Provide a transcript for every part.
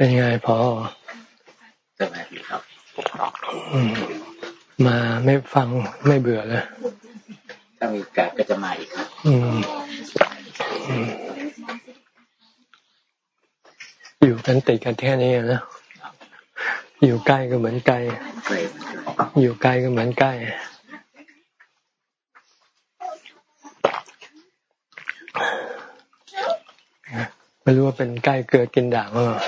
เป็นไงพอสบายดีครับมาไม่ฟังไม่เบื่อเลยถ้ามีกาก็จะมาอีกครับอยู่กันติดกันแค่นี้นะอยู่ใกล้ก็เหมือนไกล อยู่ไกลก็เหมือนใกล้ ไม่รู้ว่าเป็นใกล้เกลือกินด่างหรือเปล่า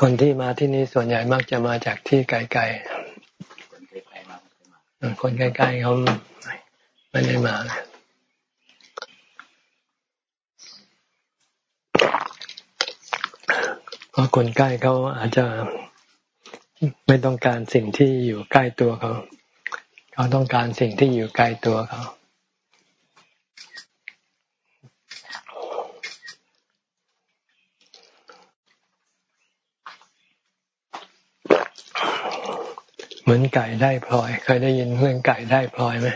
คนที่มาที่นี่ส่วนใหญ่มักจะมาจากที่ไกลๆ คนใกล้ๆเขาไม่ได้มา เพราะคนใกล้เขาอาจจะไม่ต้องการสิ่งที่อยู่ใกล้ตัวเขา เขาต้องการสิ่งที่อยู่ไกลตัวเขาเหมือนไก่ได้พลอย เคยได้ยินเรื่องไก่ได้พลอยไหม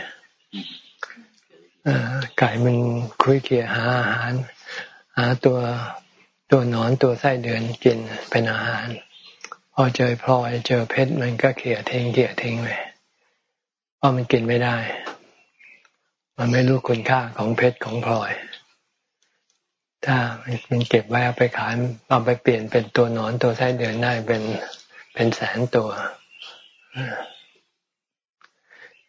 ไก่มันคุยเคี่ยหาอาหาร หาตัวตัวนอนตัวไส้เดือนกินเป็นอาหาร พอเจอพลอยเจอเพชรมันก็เขี่ยทิ้งเขี่ยทิ้งไป เพราะมันกินไม่ได้ มันไม่รู้คุณค่าของเพชรของพลอย ถ้ามันเก็บไว้เอาไปขายเอาไปเปลี่ยนเป็นตัวนอนตัวไส้เดือนได้เป็นเป็นแสนตัว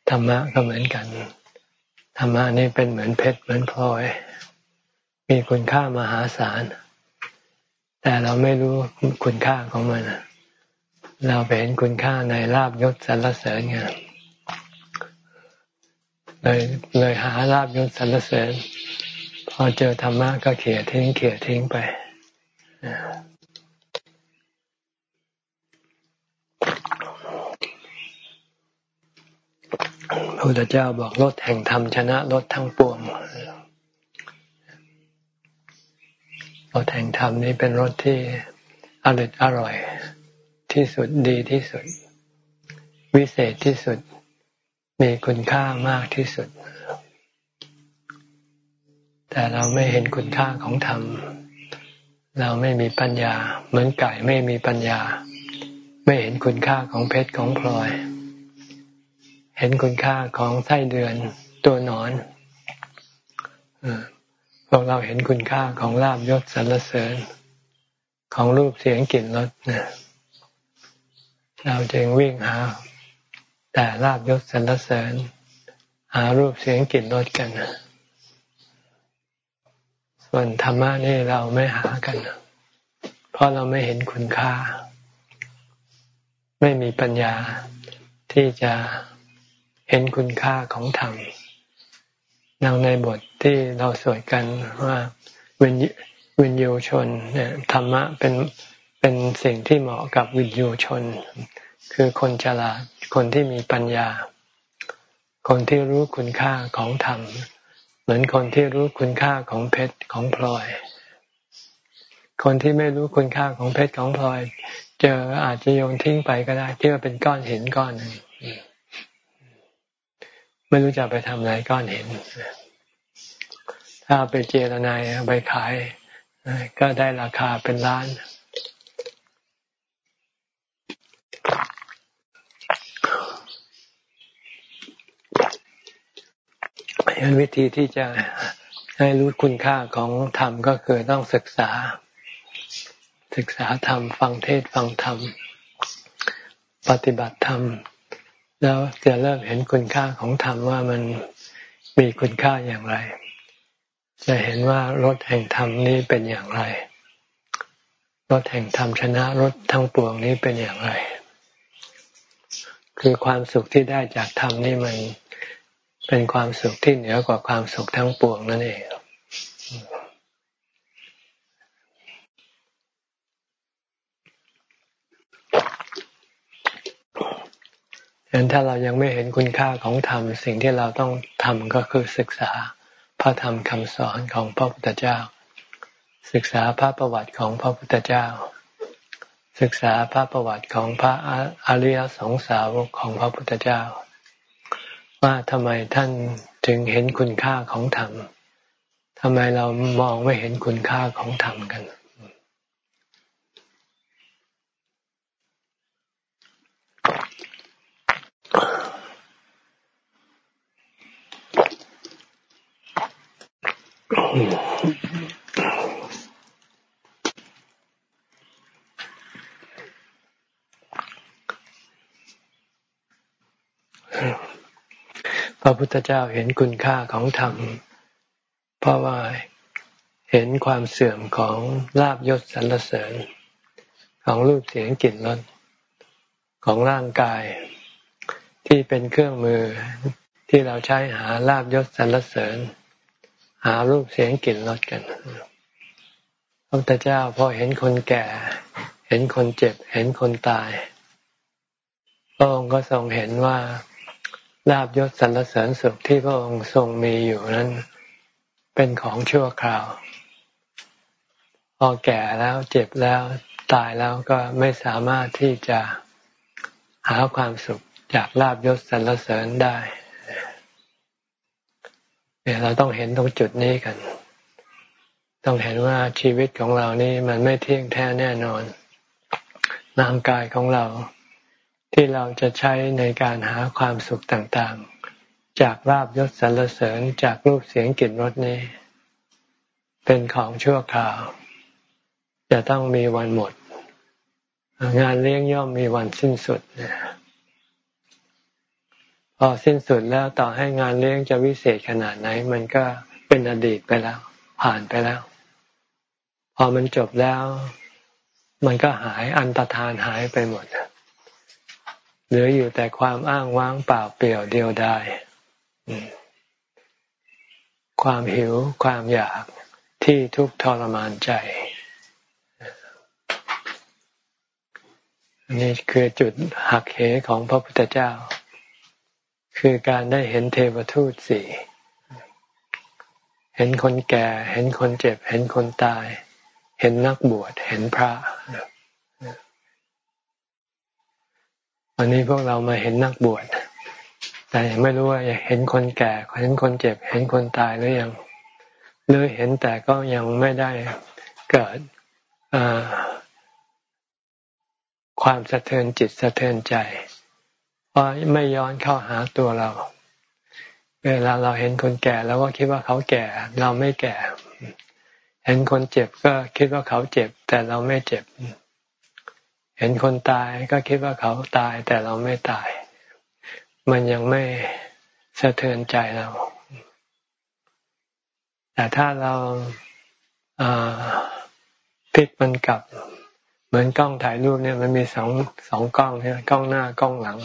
ธรรมะก็เหมือนกันธรรมะนี่เป็นเหมือนเพชรเหมือนพลอย มีคุณค่ามหาศาล แต่เราไม่รู้คุณค่าของมันเราไปเห็นคุณค่าในลาบยศสรรเสริญไง เลยเลยหาลาบยศสรรเสริญพอเจอธรรมะก็เขี่ยทิ้งเขี่ยทิ้งไปพระพุทธเจ้าบอกรถแห่งธรรมชนะรถทั้งปวงรถแห่งธรรมนี้เป็นรถที่อร่อยอร่อยที่สุดดีที่สุด วิเศษที่สุด มีคุณค่ามากที่สุด แต่เราไม่เห็นคุณค่าของธรรม เราไม่มีปัญญา เหมือนไก่ไม่มีปัญญา ไม่เห็นคุณค่าของเพชรของพลอย เห็นคุณค่าของไส้เดือนตัวนอนพวกเราเห็นคุณค่าของลาบยศสรรเสริญ ของรูปเสียงกลิ่นรสเราจึงวิ่งหา แต่ลาบยศสรรเสริญ หารูปเสียงกลิ่นรสกัน ส่วนธรรมะนี่เราไม่หากัน เพราะเราไม่เห็นคุณค่า ไม่มีปัญญาที่จะเห็นคุณค่าของธรรมดังในบทที่เราสวดกันว่าวิญวิญโยชนเนี่ยธรรมะเป็นเป็นสิ่งที่เหมาะกับวิญโยชน คือคนฉลาด คนที่มีปัญญา คนที่รู้คุณค่าของธรรม เหมือนคนที่รู้คุณค่าของเพชรของพลอย คนที่ไม่รู้คุณค่าของเพชรของพลอย เจออาจจะโยนทิ้งไปก็ได้ที่ว่าเป็นก้อนหินก้อนหนึ่งไม่รู้จะไปทำอะไรก้อนเห็นถ้าไปเจรนายไปขาย ก็ได้ราคาเป็นล้าน ยันวิธีที่จะให้รู้คุณค่าของธรรมก็คือต้องศึกษา ศึกษาธรรม ฟังเทศฟังธรรม ปฏิบัติธรรม แล้วจะเริ่มเห็นคุณค่าของธรรมว่ามันมีคุณค่าอย่างไร จะเห็นว่ารถแห่งธรรมนี้เป็นอย่างไรรถแห่งธรรมชนะรถทั้งปวงนี้เป็นอย่างไร คือความสุขที่ได้จากธรรมนี่มัน เป็นความสุขที่เหนือกว่าความสุขทั้งปวงนั่นเองฉะนั้นถ้าเรายังไม่เห็นคุณค่าของธรรม สิ่งที่เราต้องทำก็คือศึกษาพระธรรมคำสอนของพระพุทธเจ้า ศึกษาพระประวัติของพระพุทธเจ้า ศึกษาพระประวัติของพระอริยสงสาวกของพระพุทธเจ้า ว่าทำไมท่านถึงเห็นคุณค่าของธรรมทำไมเรามองไม่เห็นคุณค่าของธรรมกัน พระพุทธเจ้าเห็นคุณค่าของธรรม เพราะว่าเห็นความเสื่อมของลาบยศสรรเสริญ ของรูปเสียงกลิ่นรสของร่างกาย ที่เป็นเครื่องมือที่เราใช้หาลาบยศสรรเสริญ หารูปเสียงกลิ่นรสกันพระพุทธเจ้าพอเห็นคนแก่ เห็นคนเจ็บ เห็นคนตายพระองค์ก็ทรงเห็นว่า ลาบยศสรรเสริญสุขที่พระองค์ทรงมีอยู่นั้นเป็นของชั่วคราว พอแก่แล้วเจ็บแล้วตายแล้วก็ไม่สามารถที่จะหาความสุขจากลาบยศสรรเสริญได้เราต้องเห็นตรงจุดนี้กัน ต้องเห็นว่าชีวิตของเรานี่มันไม่เที่ยงแท้แน่นอน ร่างกายของเรา ที่เราจะใช้ในการหาความสุขต่างๆ จากราบยศสรรเสริญจากรูปเสียงกลิ่นรสนี้ เป็นของชั่วคราว จะต้องมีวันหมด งานเลี้ยงย่อมมีวันสิ้นสุดพอสิ้นสุดแล้วต่อให้งานเลี้ยงจะวิเศษขนาดไหน มันก็เป็นอดีตไปแล้ว ผ่านไปแล้ว พอมันจบแล้ว มันก็หายอันตรธานหายไปหมด เหลืออยู่แต่ความอ้างว้างเปล่าเปลี่ยวเดียวดายความหิวความอยากที่ทุกทรมานใจนี่คือจุดหักเหของพระพุทธเจ้า คือการได้เห็นเทวทูตสี่เห็นคนแก่ เห็นคนเจ็บ เห็นคนตาย เห็นนักบวชเห็นพระ วันนี้พวกเรามาเห็นนักบวชแต่ยังไม่รู้ว่าเห็นคนแก่เห็นคนเจ็บ เห็นคนตายหรือยังหรือเห็นแต่ก็ยังไม่ได้เกิดความสะเทือนจิตสะเทือนใจ เพราะไม่ย้อนเข้าหาตัวเรา เวลาเราเห็นคนแก่แล้วก็คิดว่าเขาแก่ เราไม่แก่ เห็นคนเจ็บก็คิดว่าเขาเจ็บ แต่เราไม่เจ็บ เห็นคนตายก็คิดว่าเขาตายแต่เราไม่ตาย มันยังไม่สะเทือนใจเรา แต่ถ้าเราพลิกมันกลับ เหมือนกล้องถ่ายรูปเนี่ย มันมีสองสองกล้องเนี่ยกล้องหน้ากล้องหลัง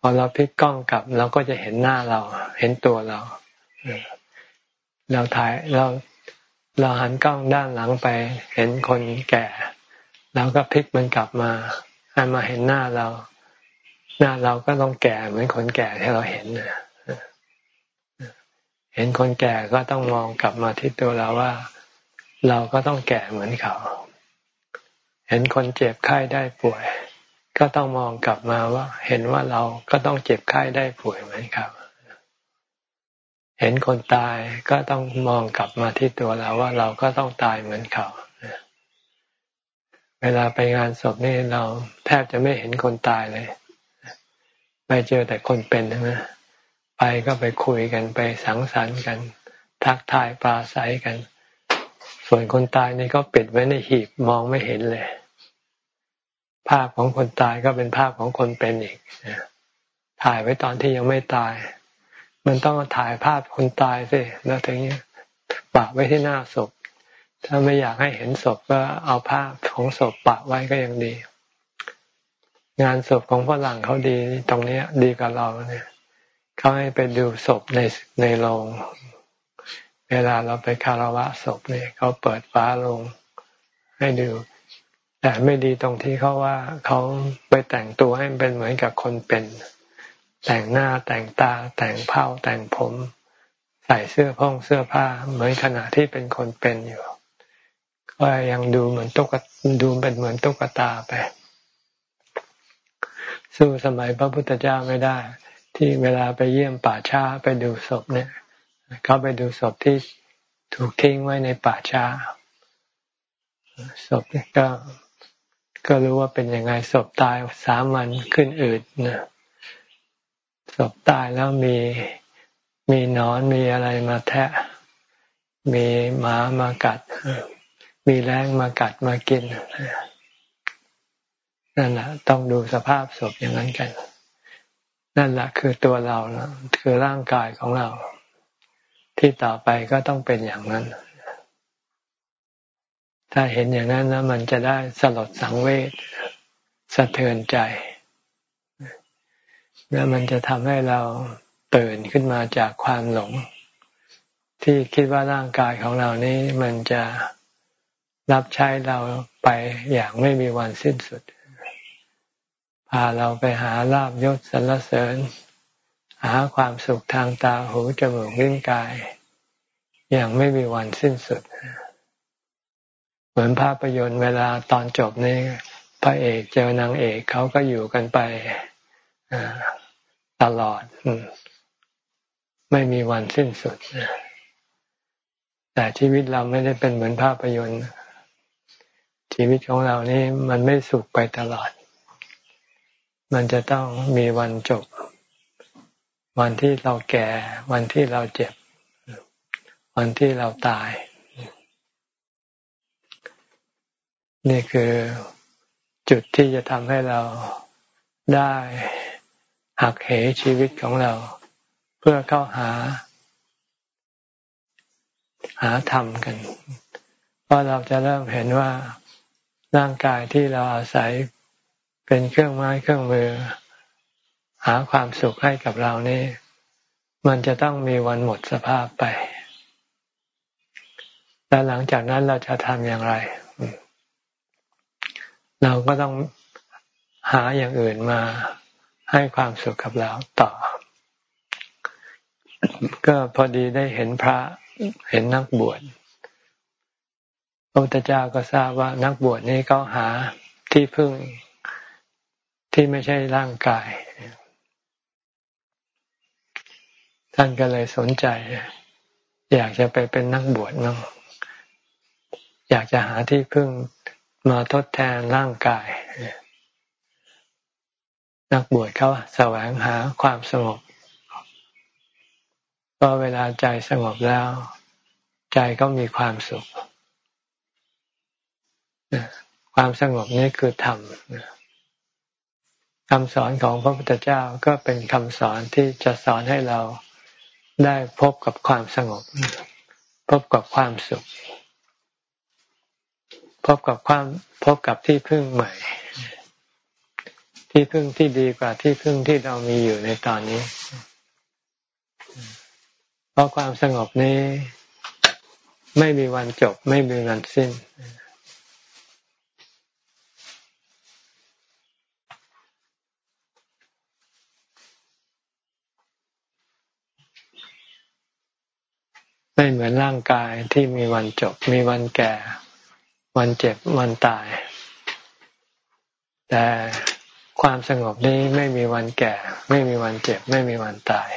พอเราพลิกกล้องกลับ เราก็จะเห็นหน้าเรา เห็นตัวเราเราถ่ายเราเราหันกล้องด้านหลังไป เห็นคนแก่ เราก็พลิกมันกลับมาให้มาเห็นหน้าเรา หน้าเราก็ต้องแก่เหมือนคนแก่ที่เราเห็นเห็นคนแก่ก็ต้องมองกลับมาที่ตัวเราว่า เราก็ต้องแก่เหมือนเขา เห็นคนเจ็บไข้ได้ป่วย ก็ต้องมองกลับมาว่า เห็นว่าเราก็ต้องเจ็บไข้ได้ป่วยเหมือนเขาเห็นคนตายก็ต้องมองกลับมาที่ตัวเราว่าเราก็ต้องตายเหมือนเขา เวลาไปงานศพนี่เราแทบจะไม่เห็นคนตายเลย ไปเจอแต่คนเป็นใช่ไหมไปก็ไปคุยกันไปสังสรรค์กัน ทักทายปราศัยกัน ส่วนคนตายนี่ก็ปิดไว้ในหีบมองไม่เห็นเลย ภาพของคนตายก็เป็นภาพของคนเป็นอีกถ่ายไว้ตอนที่ยังไม่ตาย มันต้องถ่ายภาพคนตายสิแล้วถึงนี้ปะไว้ที่หน้าศพ ถ้าไม่อยากให้เห็นศพก็เอาภาพของศพปะไว้ก็ยังดี งานศพของฝรั่งเขาดีตรงนี้ดีกับเราเนี่ยเขาให้ไปดูศพในในโรงเวลาเราไปคารวะศพเนี่ยเขาเปิดฟ้าลงให้ดู แต่ไม่ดีตรงที่เขาว่าเขาไปแต่งตัวให้เป็นเหมือนกับคนเป็น แต่งหน้าแต่งตา แต่งเผ้าแต่งผม ใส่เสื้อผ้องเสื้อผ้า เหมือนขณะที่เป็นคนเป็นอยู่ ก็ยังดูเหมือนตุ๊กดูเป็นเหมือนตุ๊กตาไป สู้สมัยพระพุทธเจ้าไม่ได้ ที่เวลาไปเยี่ยมป่าช้าไปดูศพเนี่ย เขาไปดูศพที่ถูกทิ้งไว้ในป่าช้าศพก็ก็รู้ว่าเป็นยังไงศพตายสามวันขึ้นอืดนะศพตายแล้วมีมีนอนมีอะไรมาแทะ มีหมามากัด มีแรงมากัดมากินนั่นแหละต้องดูสภาพศพอย่างนั้นกัน นั่นแหละคือตัวเราคือร่างกายของเรา ที่ต่อไปก็ต้องเป็นอย่างนั้น ถ้าเห็นอย่างนั้นแล้วมันจะได้สลดสังเวชสะเทือนใจ แล้วมันจะทำให้เราตื่นขึ้นมาจากความหลง ที่คิดว่าร่างกายของเรานี้มันจะ รับใช้เราไปอย่างไม่มีวันสิ้นสุด พาเราไปหาลาบยศสรรเสริญ หาความสุขทางตาหูจมูกลิ้นกาย อย่างไม่มีวันสิ้นสุด เหมือนภาพยนตร์เวลาตอนจบนี่พระเอกเจอนางเอกเขาก็อยู่กันไปตลอด ไม่มีวันสิ้นสุดแต่ชีวิตเราไม่ได้เป็นเหมือนภาพยนตร์ ชีวิตของเรานี่มันไม่สุขไปตลอด มันจะต้องมีวันจบ วันที่เราแก่ วันที่เราเจ็บ วันที่เราตาย นี่คือจุดที่จะทำให้เราได้หักเหชีวิตของเรา เพื่อเข้าหา หาธรรมกัน เพราะเราจะเริ่มเห็นว่า ร่างกายที่เราอาศัยเป็นเครื่องไม้เครื่องมือ หาความสุขให้กับเรานี่ มันจะต้องมีวันหมดสภาพไป แล้วหลังจากนั้นเราจะทำอย่างไร เราก็ต้องหาอย่างอื่นมาให้ความสุขกับเราต่อ ก็พอดีได้เห็นพระเห็นนักบวช ระพุทธเจ้าก็ทราบว่านักบวชนี้เขาหาที่พึ่งที่ไม่ใช่ร่างกาย ท่านก็เลยสนใจ อยากจะไปเป็นนักบวชมั้งอยากจะหาที่พึ่งมาทดแทนร่างกาย นักบวชเขาแสวงหาความสงบพราะเวลาใจสงบแล้ว ใจก็มีความสุข ความสงบนี้คือธรรมคำสอนของพระพุทธเจ้าก็เป็นคำสอนที่จะสอนให้เราได้พบกับความสงบ พบกับความสุข พบกับความพบกับที่พึ่งใหม่ ที่พึ่งที่ดีกว่าที่พึ่งที่เรามีอยู่ในตอนนี้ เพราะความสงบนี้ ไม่มีวันจบ ไม่มีวันสิ้น ไม่เหมือนร่างกายที่มีวันจบ มีวันแก่ วันเจ็บ วันตาย แต่ความสงบนี้ไม่มีวันแก่ ไม่มีวันเจ็บ ไม่มีวันตาย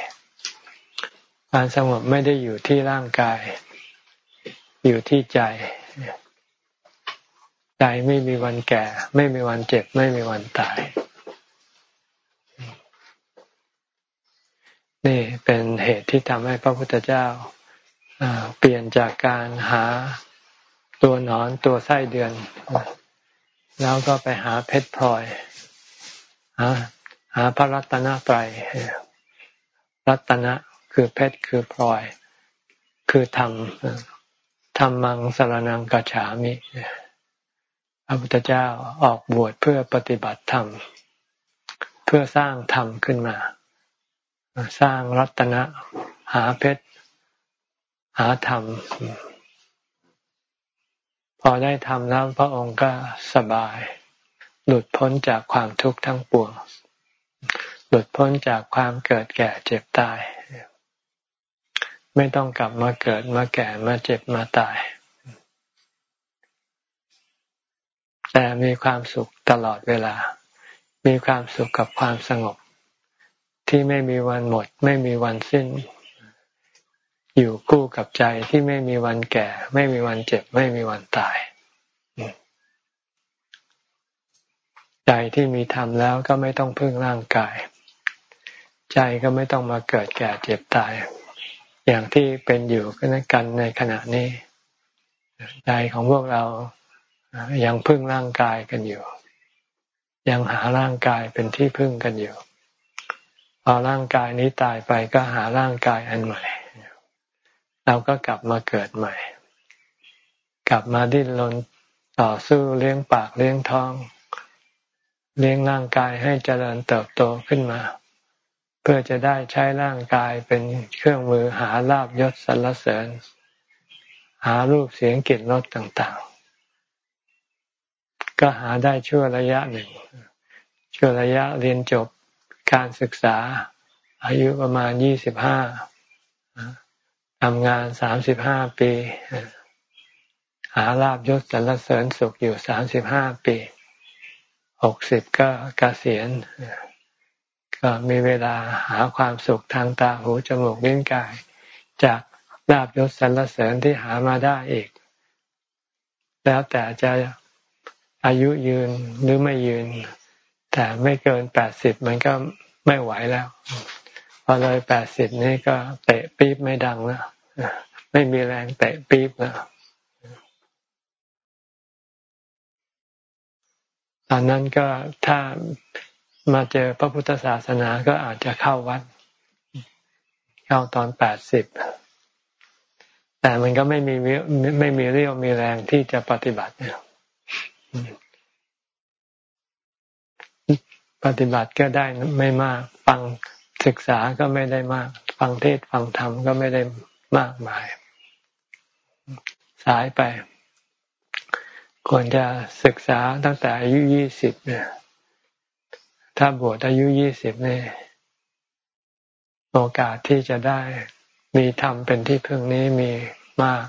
ความสงบไม่ได้อยู่ที่ร่างกาย อยู่ที่ใจ ใจไม่มีวันแก่ ไม่มีวันเจ็บ ไม่มีวันตาย นี่เป็นเหตุที่ทำให้พระพุทธเจ้า เปลี่ยนจากการหาตัวนอนตัวไส้เดือน แล้วก็ไปหาเพชรพลอย หาหาพระรัตนตรัยรัตนะคือเพชรคือพลอย คือธรรมธรรมังสารนังกัจฉามิพระพุทธเจ้าออกบวชเพื่อปฏิบัติธรรม เพื่อสร้างธรรมขึ้นมา สร้างรัตนะ หาเพชร หาธรรม พอได้ทำแล้วพระองค์ก็สบาย หลุดพ้นจากความทุกข์ทั้งปวง หลุดพ้นจากความเกิดแก่เจ็บตาย ไม่ต้องกลับมาเกิดมาแก่มาเจ็บมาตาย แต่มีความสุขตลอดเวลา มีความสุขกับความสงบ ที่ไม่มีวันหมด ไม่มีวันสิ้น อยู่คู่กับใจที่ไม่มีวันแก่ ไม่มีวันเจ็บ ไม่มีวันตาย ใจที่มีธรรมแล้วก็ไม่ต้องพึ่งร่างกาย ใจก็ไม่ต้องมาเกิดแก่เจ็บตาย อย่างที่เป็นอยู่กันในขณะนี้ ใจของพวกเรายังพึ่งร่างกายกันอยู่ ยังหาร่างกายเป็นที่พึ่งกันอยู่ พอร่างกายนี้ตายไปก็หาร่างกายอันใหม่ เราก็กลับมาเกิดใหม่ กลับมาดิ้นรนต่อสู้เลี้ยงปากเลี้ยงท้อง เลี้ยงร่างกายให้เจริญเติบโตขึ้นมา เพื่อจะได้ใช้ร่างกายเป็นเครื่องมือหาลาบยศสรรเสริญ หารูปเสียงกลิ่นรสต่างๆ ก็หาได้ชั่วระยะหนึ่ง ชั่วระยะเรียนจบการศึกษา อายุประมาณยี่สิบห้า ทำงานสามสิบห้าปี หาลาบยศสรรเสริญสุขอยู่สามสิบห้าปีหกสิบก็กเกษียณก็มีเวลาหาความสุขทางตาหูจมูกลิ้นกาย จากลาบยศสรรเสริญที่หามาได้อีก แล้วแต่จะอายุยืนหรือไม่ยืน แต่ไม่เกินแปดสิบมันก็ไม่ไหวแล้ว พอเลยแปดสิบนี่ก็เตะปี๊บไม่ดังแล้วไม่มีแรงเตะปี๊บแล้วตอนนั้นก็ถ้ามาเจอพระพุทธศาสนาก็อาจจะเข้าวัด เข้าตอนแปดสิบแต่มันก็ไม่มีไม่มีเรี่ยวมีแรงที่จะปฏิบัติปฏิบัติก็ได้ไม่มากฟัง ศึกษาก็ไม่ได้มาก ฟังเทศฟังธรรมก็ไม่ได้มากมาย สายไป ควรจะศึกษาตั้งแต่อายุยี่สิบเนี่ย ถ้าบวชอายุยี่สิบเนี่ยโอกาสที่จะได้มีธรรมเป็นที่พึ่งนี้มีมาก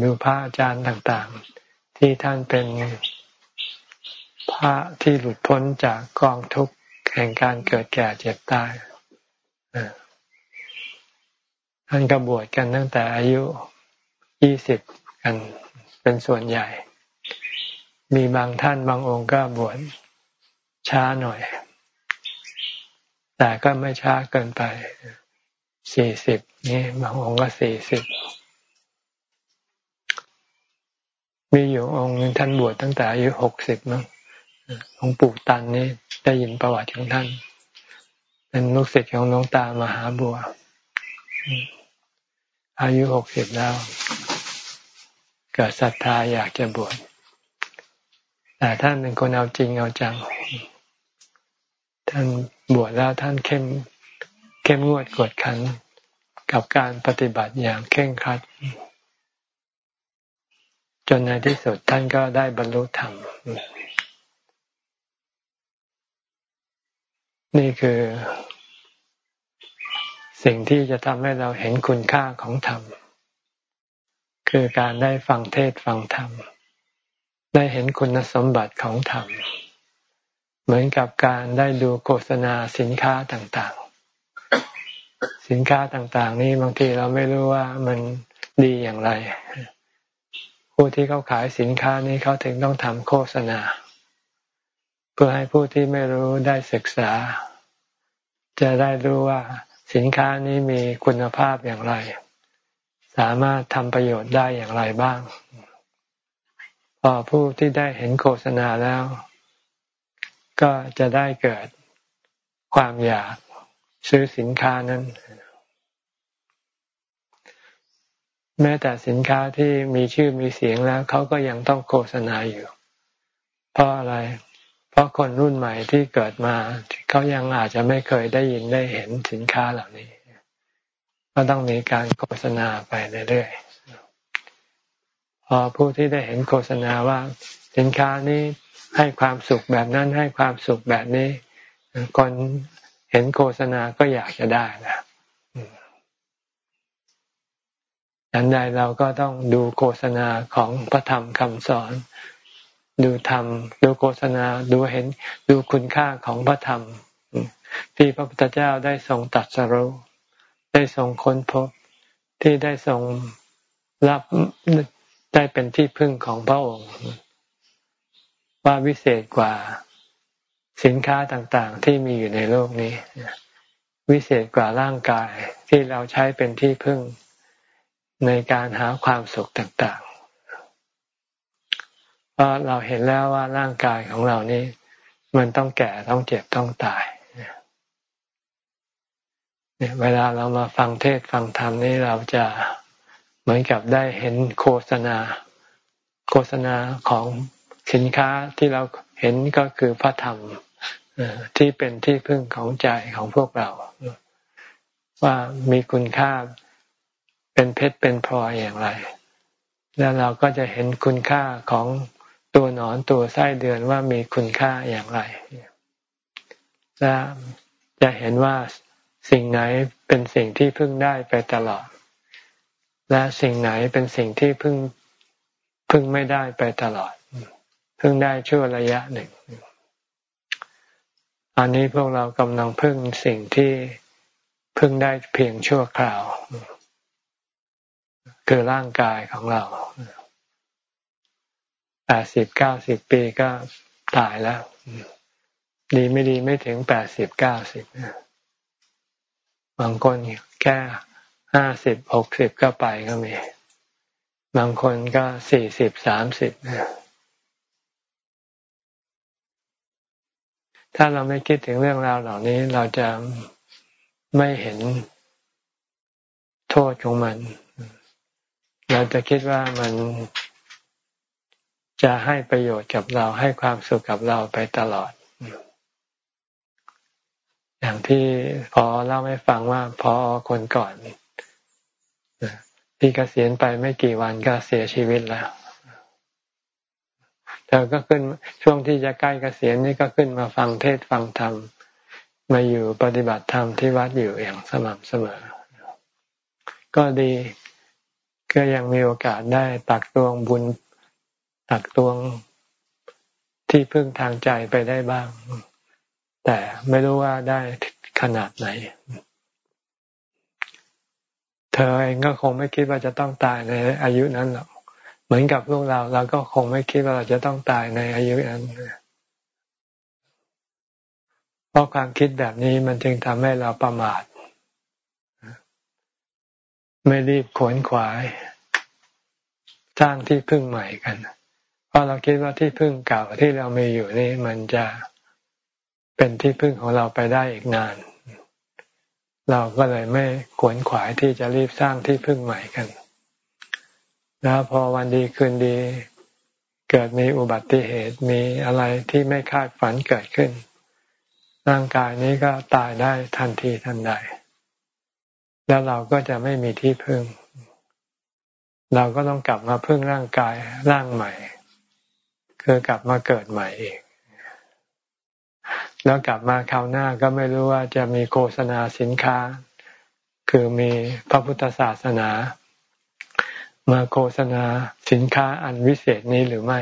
ดูพระอาจารย์ต่างๆ ที่ท่านเป็นพระที่หลุดพ้นจากกองทุกข์ แห่งการเกิดแก่เจ็บตายท่านก็บวชกันตั้งแต่อายุยี่สิบกันเป็นส่วนใหญ่ มีบางท่านบางองค์ก็บวชช้าหน่อย แต่ก็ไม่ช้าเกินไปสี่สิบนี่บางองค์ก็สี่สิบมีอยู่องค์ท่านบวชตั้งแต่อายุหกสิบมั้ง หลวงปู่ตันนี่ได้ยินประวัติของท่าน เป็นลูกศิษย์ของหลวงตามหาบัว อายุหกสิบแล้ว เกิดศรัทธาอยากจะบวชแต่ท่านเป็นคนเอาจริงเอาจัง ท่านบวชแล้วท่านเข้มเข้มงวดกดขันกับการปฏิบัติอย่างเคร่งครัด จนในที่สุดท่านก็ได้บรรลุธรรม นี่คือสิ่งที่จะทำให้เราเห็นคุณค่าของธรรม คือการได้ฟังเทศฟังธรรม ได้เห็นคุณสมบัติของธรรม เหมือนกับการได้ดูโฆษณาสินค้าต่างๆ สินค้าต่างๆ นี้บางทีเราไม่รู้ว่ามันดีอย่างไร ผู้ที่เขาขายสินค้านี้เขาถึงต้องทำโฆษณาเเพื่อให้ผู้ที่ไม่รู้ได้ศึกษา จะได้รู้ว่าสินค้านี้มีคุณภาพอย่างไร สามารถทำประโยชน์ได้อย่างไรบ้าง พอผู้ที่ได้เห็นโฆษณาแล้ว ก็จะได้เกิดความอยากซื้อสินค้านั้น แม้แต่สินค้าที่มีชื่อมีเสียงแล้วเขาก็ยังต้องโฆษณาอยู่ เพราะอะไร เพราะคนรุ่นใหม่ที่เกิดมาเขายังอาจจะไม่เคยได้ยินได้เห็นสินค้าเหล่านี้ ก็ต้องมีการโฆษณาไปเรื่อยๆพอผู้ที่ได้เห็นโฆษณาว่าสินค้านี้ให้ความสุขแบบนั้นให้ความสุขแบบนี้คนเห็นโฆษณาก็อยากจะได้นะดังใดเราก็ต้องดูโฆษณาของพระธรรมคำสอน ดูธรรม ดูโฆษณาดูเห็นดูคุณค่าของพระธรรม ที่พระพุทธเจ้าได้ทรงตัดสรุได้ทรงค้นพบที่ได้ทรงรับได้เป็นที่พึ่งของพระองค์ ว่าวิเศษกว่าสินค้าต่างๆ ที่มีอยู่ในโลกนี้ วิเศษกว่าร่างกายที่เราใช้เป็นที่พึ่งในการหาความสุขต่างๆ เพราะเราเห็นแล้วว่าร่างกายของเรานี้ มันต้องแก่ต้องเจ็บต้องตายเวลาเรามาฟังเทศฟังธรรมนี่เราจะเหมือนกับได้เห็นโฆษณา โฆษณาของสินค้าที่เราเห็นก็คือพระธรรมที่เป็นที่พึ่งของใจของพวกเรา ว่ามีคุณค่าเป็นเพชรเป็นพลอยอย่างไร แล้วเราก็จะเห็นคุณค่าของ ตัวหนอนตัวไส้เดือนว่ามีคุณค่าอย่างไรและจะเห็นว่าสิ่งไหนเป็นสิ่งที่พึ่งได้ไปตลอด และสิ่งไหนเป็นสิ่งที่พึ่งพึ่งไม่ได้ไปตลอด พึ่งได้ชั่วระยะหนึ่ง อันนี้พวกเรากำลังพึ่งสิ่งที่พึ่งได้เพียงชั่วคราว คือร่างกายของเรา แปดสิบเก้าสิบปีก็ตายแล้ว ดีไม่ดีไม่ถึงแปดสิบเก้าสิบบางคนแค่ห้าสิบหกสิบก็ไปก็มี บางคนก็สี่สิบสามสิบถ้าเราไม่คิดถึงเรื่องราวเหล่านี้ เราจะไม่เห็นโทษของมัน เราจะคิดว่ามัน จะให้ประโยชน์กับเราให้ความสุขกับเราไปตลอด อย่างที่พอเล่าให้ฟังว่าพอคนก่อนที่เกษียณไปไม่กี่วันก็เสียชีวิตแล้วเธอก็ขึ้นช่วงที่จะใกล้เกษียณนี่ก็ขึ้นมาฟังเทศฟังธรรมมาอยู่ปฏิบัติธรรมที่วัดอยู่อย่างสม่ำเสมอ ก็ดีก็ยังมีโอกาสได้ตักตวงบุญ ตักตวงที่พึ่งทางใจไปได้บ้าง แต่ไม่รู้ว่าได้ขนาดไหน เธอเองก็คงไม่คิดว่าจะต้องตายในอายุนั้นหรอกเหมือนกับพวกเราเราก็คงไม่คิดว่าเราจะต้องตายในอายุนั้นเพราะความคิดแบบนี้มันจึงทำให้เราประมาท ไม่รีบขวนขวาย สร้างที่พึ่งใหม่กัน เพราะเราคิดว่าที่พึ่งเก่าที่เรามีอยู่นี่มันจะเป็นที่พึ่งของเราไปได้อีกนาน เราก็เลยไม่ขวนขวายที่จะรีบสร้างที่พึ่งใหม่กัน แล้วพอวันดีคืนดี เกิดมีอุบัติเหตุมีอะไรที่ไม่คาดฝันเกิดขึ้น ร่างกายนี้ก็ตายได้ทันทีทันใด แล้วเราก็จะไม่มีที่พึ่ง เราก็ต้องกลับมาพึ่งร่างกายร่างใหม่ คือกลับมาเกิดใหม่อีกแล้วกลับมาคราวหน้าก็ไม่รู้ว่าจะมีโฆษณาสินค้า คือมีพระพุทธศาสนา มาโฆษณาสินค้าอันวิเศษนี้หรือไม่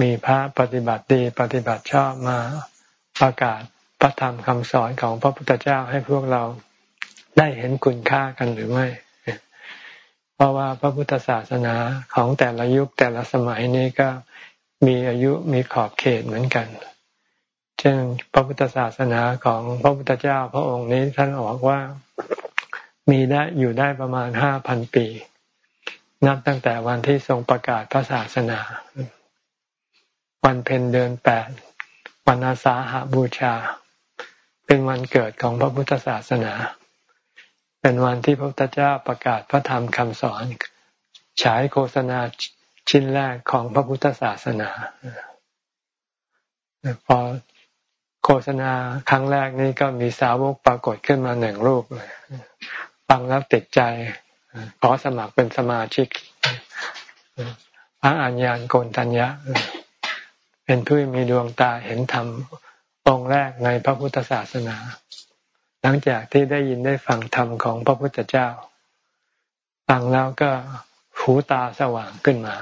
มีพระปฏิบัติดีปฏิบัติชอบมาประกาศพระธรรมคำสอนของพระพุทธเจ้าให้พวกเราได้เห็นคุณค่ากันหรือไม่ ราะว่าพระพุทธศาสนาของแต่ละยุคแต่ละสมัยนี้ก็มีอายุมีขอบเขตเหมือนกัน เช่นพระพุทธศาสนาของพระพุทธเจ้าพระองค์นี้ท่านบอกว่ามีได้อยู่ได้ประมาณห้าพันปี นับตั้งแต่วันที่ทรงประกาศพระศาสนา วันเพ็ญเดือนแปดวันอาสาหาบูชา เป็นวันเกิดของพระพุทธศาสนา เป็นวันที่พระพุทธเจ้าประกาศพระธรรมคำสอน ฉายโฆษณาชิ้นแรกของพระพุทธศาสนาพอโฆษณาครั้งแรกนี้ก็มีสาวกปรากฏขึ้นมาหนึ่งรูปฟังแล้วติดใจ ขอสมัครเป็นสมาชิกพระอัญญาณโกนทัญญะ เป็นผู้มีดวงตาเห็นธรรมองค์แรกในพระพุทธศาสนา หลังจากที่ได้ยินได้ฟังธรรมของพระพุทธเจ้า ฟังแล้วก็หูตาสว่างขึ้นมา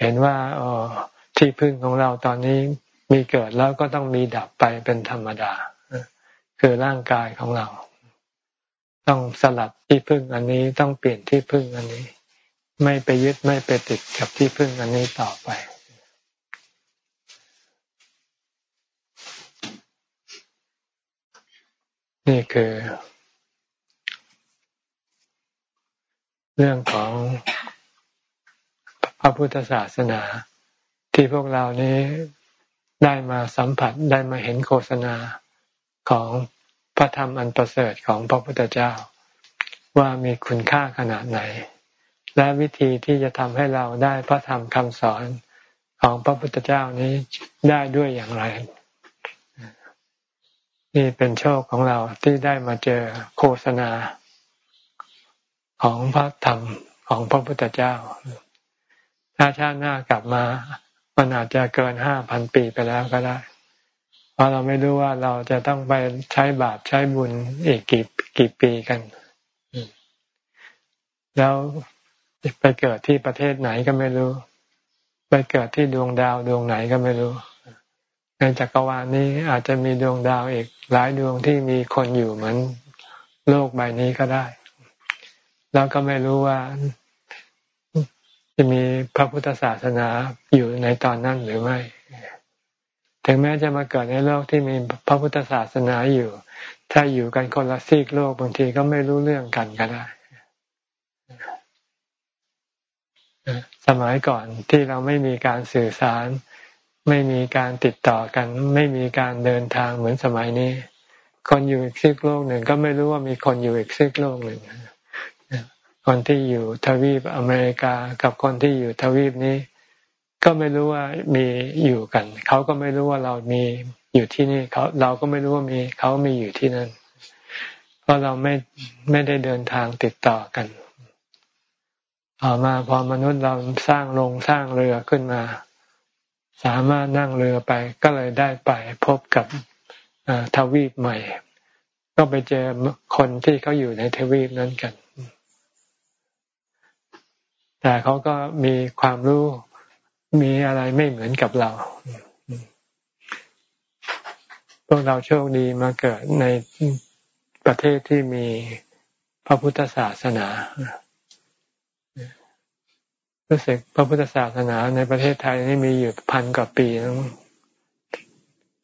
เห็นว่าอ๋อที่พึ่งของเราตอนนี้มีเกิดแล้วก็ต้องมีดับไปเป็นธรรมดา คือร่างกายของเรา ต้องสลับที่พึ่งอันนี้ต้องเปลี่ยนที่พึ่งอันนี้ ไม่ไปยึดไม่ไปติดกับที่พึ่งอันนี้ต่อไป นี่คือ เรื่องของพระพุทธศาสนา ที่พวกเรานี้ได้มาสัมผัสได้มาเห็นโฆษณาของพระธรรมอันประเสริฐของพระพุทธเจ้า ว่ามีคุณค่าขนาดไหน และวิธีที่จะทำให้เราได้พระธรรมคำสอนของพระพุทธเจ้านี้ได้ด้วยอย่างไร นี่เป็นโชคของเราที่ได้มาเจอโฆษณาของพระธรรมของพระพุทธเจ้า ถ้าชาติหน้ากลับมา มันอาจจะเกินห้าพันปีไปแล้วก็ได้ เพราะเราไม่รู้ว่าเราจะต้องไปใช้บาปใช้บุญอีกกี่กี่ปีกัน แล้วไปเกิดที่ประเทศไหนก็ไม่รู้ ไปเกิดที่ดวงดาวดวงไหนก็ไม่รู้ ในจักรวาลนี้อาจจะมีดวงดาวอีกหลายดวงที่มีคนอยู่เหมือนโลกใบนี้ก็ได้ แล้วก็ไม่รู้ว่าจะมีพระพุทธศาสนาอยู่ในตอนนั้นหรือไม่ ถึงแม้จะมาเกิดในโลกที่มีพระพุทธศาสนาอยู่ ถ้าอยู่กันคนละซีกโลกบางทีก็ไม่รู้เรื่องกันก็ได้ สมัยก่อนที่เราไม่มีการสื่อสาร ไม่มีการติดต่อกัน ไม่มีการเดินทางเหมือนสมัยนี้ คนอยู่อีกซีกโลกหนึ่งก็ไม่รู้ว่ามีคนอยู่อีกซีกโลกหนึ่งคนที่อยู่ทวีปอเมริกากับคนที่อยู่ทวีปนี้ ก็ไม่รู้ว่ามีอยู่กันเขาก็ไม่รู้ว่าเรามีอยู่ที่นี่เขาเราก็ไม่รู้ว่ามีเขามีอยู่ที่นั่น เพราะเราไม่ไม่ได้เดินทางติดต่อกันต่อมาพอมนุษย์เราสร้างโรงสร้างเรือขึ้นมา สามารถนั่งเรือไปก็เลยได้ไปพบกับทวีปใหม่ ก็ไปเจอคนที่เขาอยู่ในทวีปนั้นกัน แต่เขาก็มีความรู้มีอะไรไม่เหมือนกับเรา พวกเราโชคดีมาเกิดในประเทศที่มีพระพุทธศาสนา รู้สึกพระพุทธศาสนาในประเทศไทยนี่มีอยู่พันกว่าปีแล้ว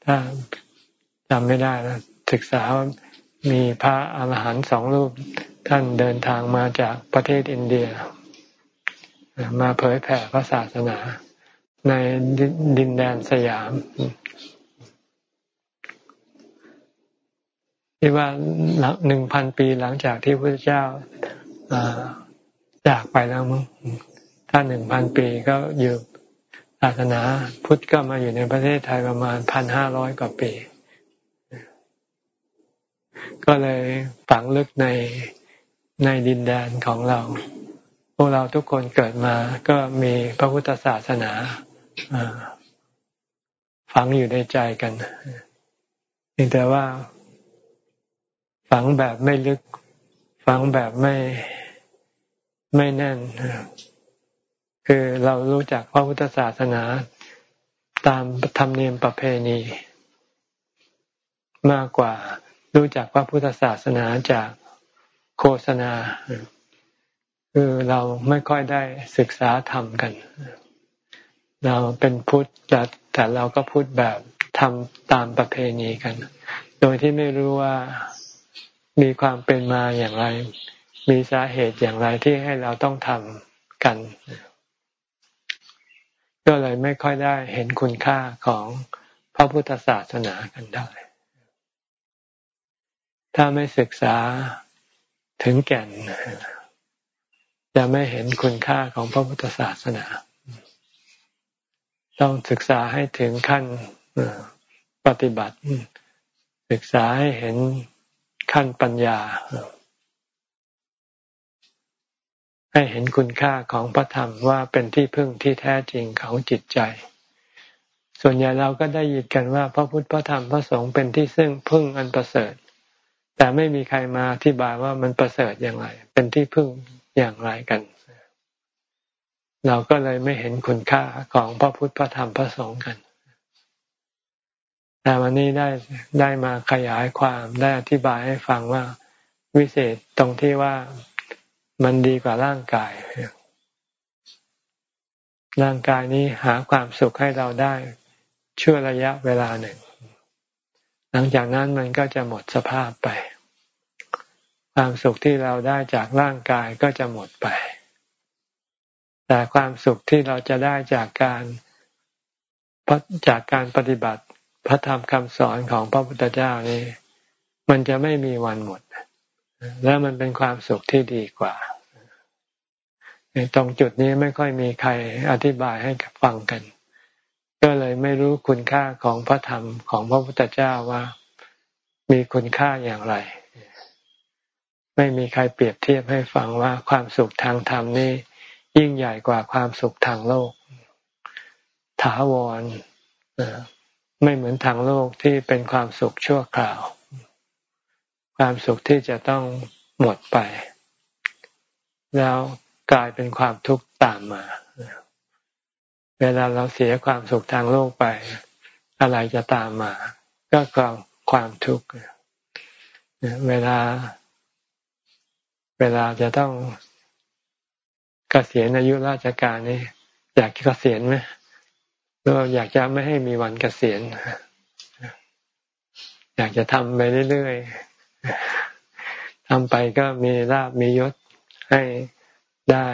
ถ้าจำไม่ได้นะศึกษามีพระอาหารหันต์สองรูปท่านเดินทางมาจากประเทศอินเดีย มาเผยแผ่พระศาสนาในดินแดนสยามที่ว่าหนึ่งพันปีหลังจากที่พระเจ้าจากไปแล้วมั้ง ถ้าหนึ่งพันปีก็อยู่ศาสนาพุทธก็มาอยู่ในประเทศไทยประมาณพันห้าร้อยกว่าปี ก็เลยฝังลึกในในดินแดนของเรา พวกเราทุกคนเกิดมาก็มีพระพุทธศาสนาฝังอยู่ในใจกันแต่ว่า ฝังแบบไม่ลึก ฝังแบบไม่ไม่แน่น คือเรารู้จักพระพุทธศาสนาตามธรรมเนียมประเพณี มากกว่ารู้จักพระพุทธศาสนาจากโฆษณา คือเราไม่ค่อยได้ศึกษาธรรมกัน เราเป็นพุทธแต่แต่เราก็พุทธแบบทำตามประเพณีกัน โดยที่ไม่รู้ว่ามีความเป็นมาอย่างไร มีสาเหตุอย่างไรที่ให้เราต้องทำกัน ก็เลยไม่ค่อยได้เห็นคุณค่าของพระพุทธศาสนากันได้ ถ้าไม่ศึกษาถึงแก่น จะไม่เห็นคุณค่าของพระพุทธศาสนา ต้องศึกษาให้ถึงขั้นปฏิบัติ ศึกษาให้เห็นขั้นปัญญา ให้เห็นคุณค่าของพระธรรมว่าเป็นที่พึ่งที่แท้จริงของจิตใจ ส่วนใหญ่เราก็ได้ยินกันว่าพระพุทธพระธรรมพระสงฆ์เป็นที่ซึ่งพึ่งอันประเสริฐ แต่ไม่มีใครมาอธิบายว่ามันประเสริฐอย่างไร เป็นที่พึ่งอย่างไรกัน เราก็เลยไม่เห็นคุณค่าของพระพุทธพระธรรมพระสงฆ์กันแต่วันนี้ได้ได้มาขยายความได้อธิบายให้ฟังว่าวิเศษตรงที่ว่า มันดีกว่าร่างกาย ร่างกายนี้หาความสุขให้เราได้ชั่วระยะเวลาหนึ่ง หลังจากนั้นมันก็จะหมดสภาพไป ความสุขที่เราได้จากร่างกายก็จะหมดไป แต่ความสุขที่เราจะได้จากการจากการปฏิบัติพระธรรมคำสอนของพระพุทธเจ้านี้ มันจะไม่มีวันหมด และมันเป็นความสุขที่ดีกว่าตรงจุดนี้ไม่ค่อยมีใครอธิบายให้ฟังกัน ก็เลยไม่รู้คุณค่าของพระธรรมของพระพุทธเจ้าว่ามีคุณค่าอย่างไร ไม่มีใครเปรียบเทียบให้ฟังว่าความสุขทางธรรมนี่ยิ่งใหญ่กว่าความสุขทางโลก ถาวรไม่เหมือนทางโลกที่เป็นความสุขชั่วคราว ความสุขที่จะต้องหมดไป แล้วกลายเป็นความทุกข์ตามมา เวลาเราเสียความสุขทางโลกไป อะไรจะตามมา ก็ความความทุกข์เวลา เวลาจะต้องกเกษียณอายุราชการนี่อยากเกษียณไหมเราอยากจะไม่ให้มีวันเกษียณอยากจะทำไปเรื่อยๆ ทำไปก็มีลาบมียศให้ได้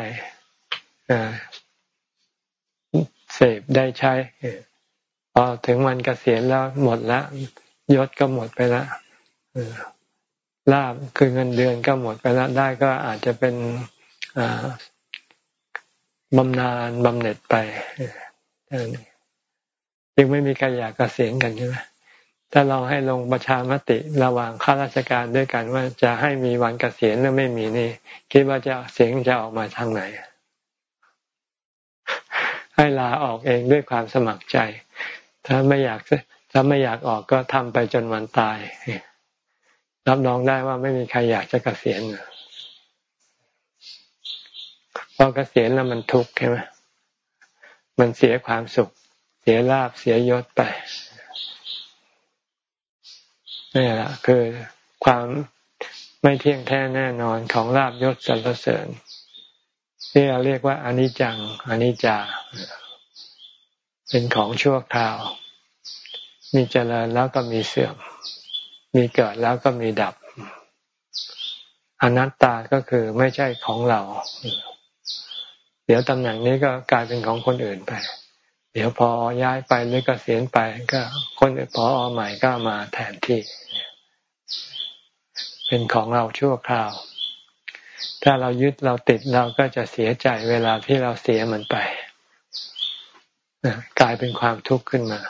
เสพได้ใช้พอถึงวันเกษียณแล้วหมดละยศก็หมดไปละลาบคือเงินเดือนก็หมดไปล้วได้ก็อาจจะเป็นบำนาญบำเหน็จไปยังไม่มีใครอยากเกษียณกันใช่ไหม ถ้าเราให้ลงประชามติระหว่างข้าราชการด้วยกันว่าจะให้มีวันเกษียณหรือไม่มีนี่ คิดว่าจะเสียงจะออกมาทางไหน ให้ลาออกเองด้วยความสมัครใจ ถ้าไม่อยากถ้าไม่อยากออกก็ทำไปจนวันตายรับรองได้ว่าไม่มีใครอยากจะเกษียณพอเกษียณแล้วมันทุกข์ใช่ไหมมันเสียความสุข เสียลาบเสียยศไป นี่แหละคือความไม่เที่ยงแท้แน่นอนของลาบยศสรรเสริญ ที่เราเรียกว่าอนิจจังอนิจจา เป็นของชั่วคราว มีเจริญแล้วก็มีเสื่อม มีเกิดแล้วก็มีดับ อนัตตาก็คือไม่ใช่ของเรา เดี๋ยวตำแหน่งนี้ก็กลายเป็นของคนอื่นไป เดี๋ยวพอย้ายไปหรือก็เสียนไปก็คนพอใหม่ก็มาแทนที่ เป็นของเราชั่วคราว ถ้าเรายึดเราติดเราก็จะเสียใจเวลาที่เราเสียมันไปกลายเป็นความทุกข์ขึ้นมา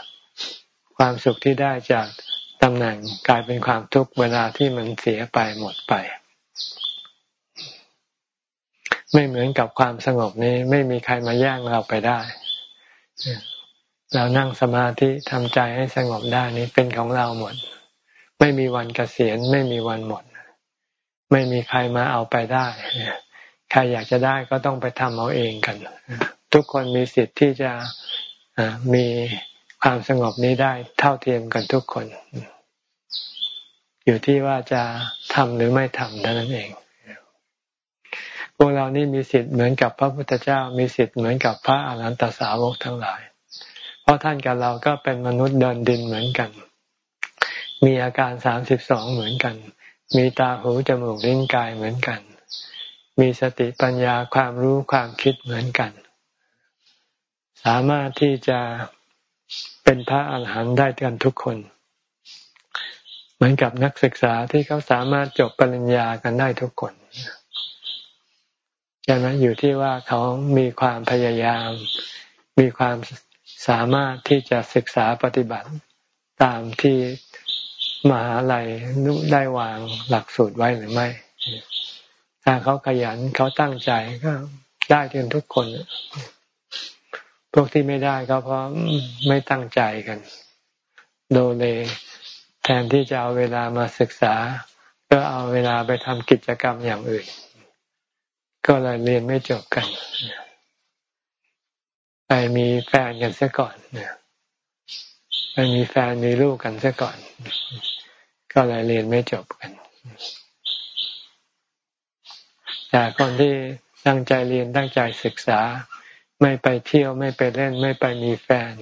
ความสุขที่ได้จากตำแหน่งกลายเป็นความทุกข์เวลาที่มันเสียไปหมดไป ไม่เหมือนกับความสงบนี้ ไม่มีใครมาแย่งเราไปได้ เรานั่งสมาธิทำใจให้สงบได้นี้เป็นของเราหมด ไม่มีวันเกษียณไม่มีวันหมด ไม่มีใครมาเอาไปได้ ใครอยากจะได้ก็ต้องไปทำเอาเองกัน ทุกคนมีสิทธิ์ที่จะมีความสงบนี้ได้เท่าเทียมกันทุกคน อยู่ที่ว่าจะทำหรือไม่ทำเท่านั้นเอง พวกเรานี่มีสิทธิ์เหมือนกับพระพุทธเจ้า มีสิทธิ์เหมือนกับพระอรหันตสาวกทั้งหลาย เพราะท่านกับเราก็เป็นมนุษย์เดินดินเหมือนกัน มีอาการสามสิบสองเหมือนกัน มีตาหูจมูกลิ้นกายเหมือนกัน มีสติปัญญาความรู้ความคิดเหมือนกัน สามารถที่จะเป็นพระอาหารหันต์ได้กันทุกคน เหมือนกับนักศึกษาที่เขาสามารถจบปริญญากันได้ทุกคนใช่ไหมอยู่ที่ว่าเขามีความพยายาม มีความสามารถที่จะศึกษาปฏิบัติตามที่ มหาลัยได้วางหลักสูตรไว้หรือไม่ ถ้าเขาขยันเขาตั้งใจก็ได้กันทุกคน พวกที่ไม่ได้ก็เพราะไม่ตั้งใจกัน โดเลแทนที่จะเอาเวลามาศึกษา ก็เอาเวลาไปทำกิจกรรมอย่างอื่น ก็เลยเรียนไม่จบกัน ไปมีแฟนกันซะก่อนเนี่ย ไปมีแฟนมีลูกกันซะก่อน ก็เลยเรียนไม่จบกัน แต่คนที่ตั้งใจเรียนตั้งใจศึกษา ไม่ไปเที่ยวไม่ไปเล่น ไม่ไปมีแฟน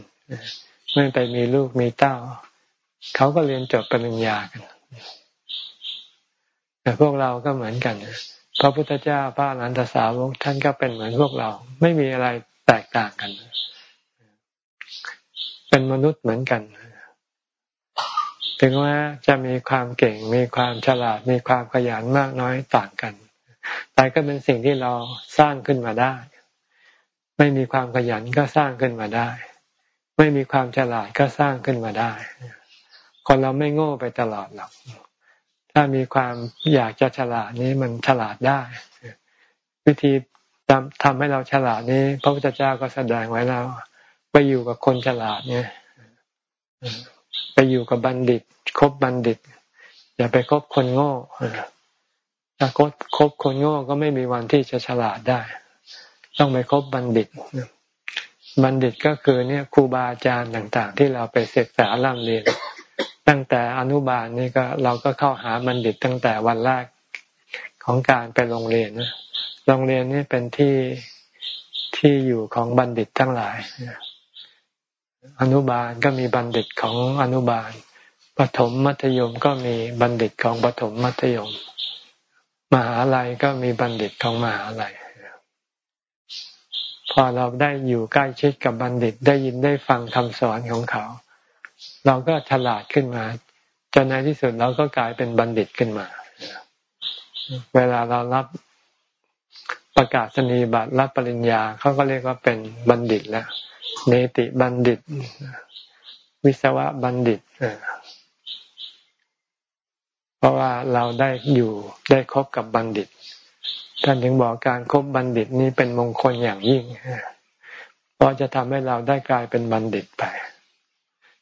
ไม่ไปมีลูกมีเต้า เขาก็เรียนจบปริญญากันแต่พวกเราก็เหมือนกันพระพุทธเจ้าพระอรหันตสาวกท่านก็เป็นเหมือนพวกเรา ไม่มีอะไรแตกต่างกัน เป็นมนุษย์เหมือนกัน ถึงว่าจะมีความเก่ง มีความฉลาด มีความขยันมากน้อยต่างกัน แต่ก็เป็นสิ่งที่เราสร้างขึ้นมาได้ ไม่มีความขยันก็สร้างขึ้นมาได้ ไม่มีความฉลาดก็สร้างขึ้นมาได้ คนเราไม่โง่ไปตลอดหรอก ถ้ามีความอยากจะฉลาดนี้มันฉลาดได้ วิธีทำให้เราฉลาดนี้ พระพุทธเจ้าก็แสดงไว้แล้ว ไปอยู่กับคนฉลาดเนี่ยไปอยู่กับบัณฑิต คบบัณฑิต อย่าไปคบคนโง่ถ้าคบคบคนโง่ก็ไม่มีวันที่จะฉลาดได้ ต้องไปคบบัณฑิตบัณฑิตก็คือเนี่ยครูบาอาจารย์ต่าง ๆ ที่เราไปศึกษาล่ำเรียน ตั้งแต่อนุบาลนี่ก็เราก็เข้าหาบัณฑิตตั้งแต่วันแรกของการไปโรงเรียนนะโรงเรียนนี่เป็นที่ที่อยู่ของบัณฑิตทั้งหลาย อนุบาลก็มีบัณฑิตของอนุบาลปฐมมัธยมก็มีบัณฑิตของปฐมมัธยม มหาลัยก็มีบัณฑิตของมหาลัยพอเราได้อยู่ใกล้ชิดกับบัณฑิตได้ยินได้ฟังคำสอนของเขา เราก็ฉลาดขึ้นมาจนในที่สุดเราก็กลายเป็นบัณฑิตขึ้นมา เวลาเรารับประกาศนียบัตรรับปริญญาเขาก็เรียกว่าเป็นบัณฑิตแล้ว เนติบัณฑิต วิศวะบัณฑิตเพราะว่าเราได้อยู่ได้คบกับบัณฑิต ท่านถึงบอกการครบบัณฑิตนี้เป็นมงคลอย่างยิ่งเพราะจะทำให้เราได้กลายเป็นบัณฑิตไป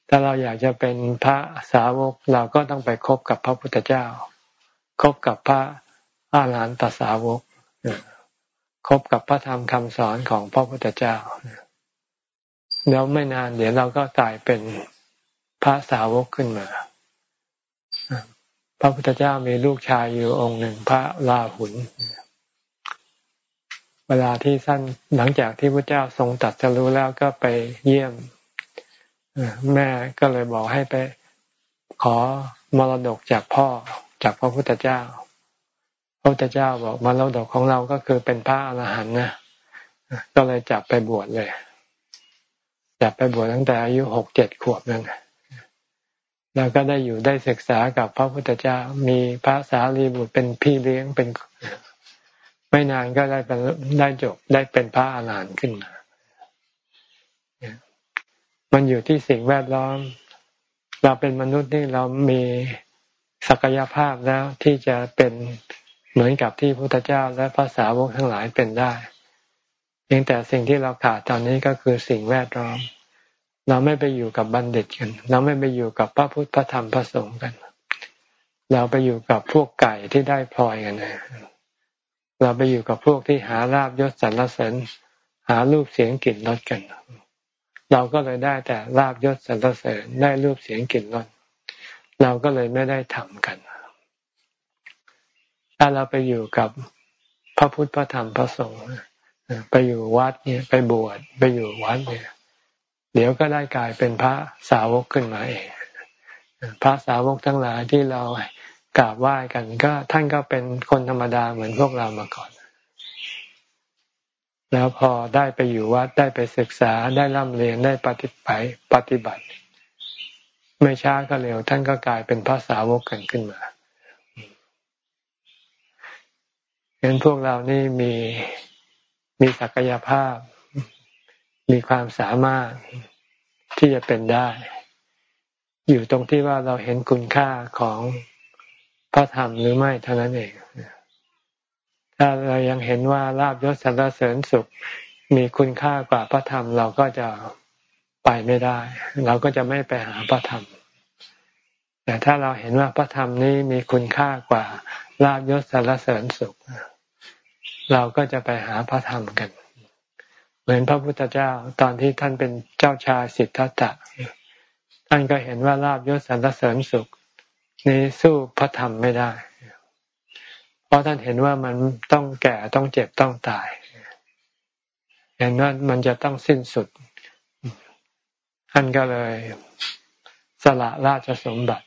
ถ้าเราอยากจะเป็นพระสาวกเราก็ต้องไปคบกับพระพุทธเจ้า คบกับพระอาหารหันตสาวกคบกับพระธรรมคำสอนของพระพุทธเจ้า แล้วไม่นาน เดี๋ยวเราก็กลายเป็นพระสาวกขึ้นมา พระพุทธเจ้ามีลูกชายอยู่องค์หนึ่งพระลาหุน เวลาที่สั้นหลังจากที่พระเจ้าทรงตัดจะรู้แล้วก็ไปเยี่ยมแม่ก็เลยบอกให้ไปขอมรดกจากพ่อจากพระพุทธเจ้า พระพุทธเจ้าบอกมรดกของเราก็คือเป็นพระอรหันต์นะ ก็เลยจับไปบวชเลย จับไปบวชตั้งแต่อายุหกเจ็ดขวบนั่นแล้วก็ได้อยู่ได้ศึกษากับพระพุทธเจ้ามีพระสารีบุตรเป็นพี่เลี้ยงเป็น ไม่นานก็ได้เป็นได้จบได้เป็นพระอรหันต์ขึ้นมามันอยู่ที่สิ่งแวดล้อม เราเป็นมนุษย์นี่เรามีศักยภาพแล้วที่จะเป็นเหมือนกับที่พระพุทธเจ้าและภาษาวกทั้งหลายเป็นได้ พียงแต่สิ่งที่เราขาดตอนนี้ก็คือสิ่งแวดล้อม เราไม่ไปอยู่กับบัณฑิตกัน เราไม่ไปอยู่กับพระพุทธพระธรรมพระสงฆ์กัน เราไปอยู่กับพวกไก่ที่ได้พลอยกันนะเราไปอยู่กับพวกที่หาลาบยศสรรเสริญหารูปเสียงกลิ่นรสกัน เราก็เลยได้แต่ลาบยศสรรเสริญได้รูปเสียงกลิ่นรสเราก็เลยไม่ได้ทำกัน ถ้าเราไปอยู่กับพระพุทธพระธรรมพระสงฆ์ ไปอยู่วัดเนี่ยไปบวชไปอยู่วัดเนี่ยเดี๋ยวก็ได้กลายเป็นพระสาวกขึ้นมาเองพระสาวกทั้งหลายที่เรากราบไหว้กันก็ท่านก็เป็นคนธรรมดาเหมือนพวกเรามาก่อน แล้วพอได้ไปอยู่วัดได้ไปศึกษาได้ร่ำเรียนได้ปฏิบัติปฏิบัติ ไม่ช้าก็เร็ว ท่านก็กลายเป็นพระสาวกกันขึ้นมาเห็นพวกเรานี่มี มีศักยภาพ มีความสามารถที่จะเป็นได้ อยู่ตรงที่ว่าเราเห็นคุณค่าของพระธรรมหรือไม่เท่านั้นเอง ถ้าเรายังเห็นว่าลาบยศสรรเสริญสุข มีคุณค่ากว่าพระธรรม เราก็จะไปไม่ได้ เราก็จะไม่ไปหาพระธรรม แต่ถ้าเราเห็นว่าพระธรรมนี้มีคุณค่ากว่าลาบยศสรรเสริญสุข เราก็จะไปหาพระธรรมกัน เหมือนพระพุทธเจ้าตอนที่ท่านเป็นเจ้าชายสิทธัตถะท่านก็เห็นว่าลาบยศสรรเสริญสุขนี้สู้พระธรรมไม่ได้ เพราะท่านเห็นว่ามันต้องแก่ต้องเจ็บต้องตายเห็นว่ามันจะต้องสิ้นสุด ท่านก็เลยสละราชสมบัติ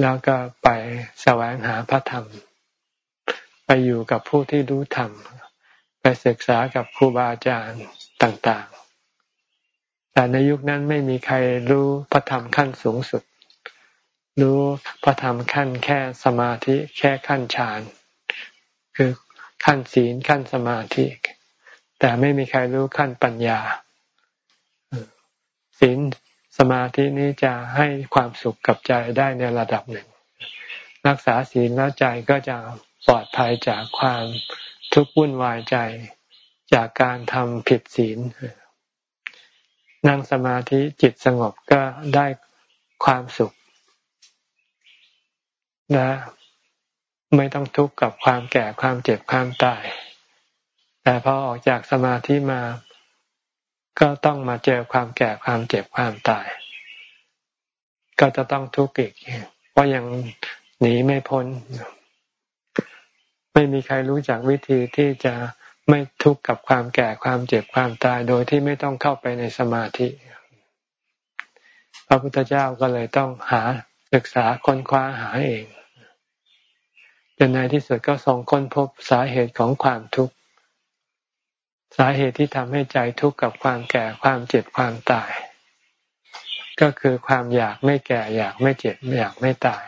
แล้วก็ไปแสวงหาพระธรรม ไปอยู่กับผู้ที่รู้ธรรม ไปศึกษากับครูบาอาจารย์ต่างๆ แต่ในยุคนั้นไม่มีใครรู้พระธรรมขั้นสูงสุด รู้พระธรรมขั้นแค่สมาธิแค่ขั้นฌาน คือขั้นศีลขั้นสมาธิ แต่ไม่มีใครรู้ขั้นปัญญา ศีลสมาธินี้จะให้ความสุขกับใจได้ในระดับหนึ่ง รักษาศีลแล้วใจก็จะ ปลอดภัยจากความทุกข์วุ่นวายใจจากการทำผิดศีล นั่งสมาธิจิตสงบก็ได้ความสุขและไม่ต้องทุกข์กับความแก่ความเจ็บความตาย แต่พอออกจากสมาธิมา ก็ต้องมาเจอความแก่ความเจ็บความตาย ก็จะต้องทุกข์อีก เพราะยังหนีไม่พ้น ไม่มีใครรู้จักวิธีที่จะไม่ทุกข์กับความแก่ความเจ็บความตายโดยที่ไม่ต้องเข้าไปในสมาธิ พระพุทธเจ้าก็เลยต้องหาศึกษาค้นคว้าหาเองจนในที่สุดก็ทรงค้นพบสาเหตุของความทุกข์สาเหตุที่ทำให้ใจทุกข์กับความแก่ความเจ็บความตาย ก็คือความอยากไม่แก่อยากไม่เจ็บอยากไม่ตาย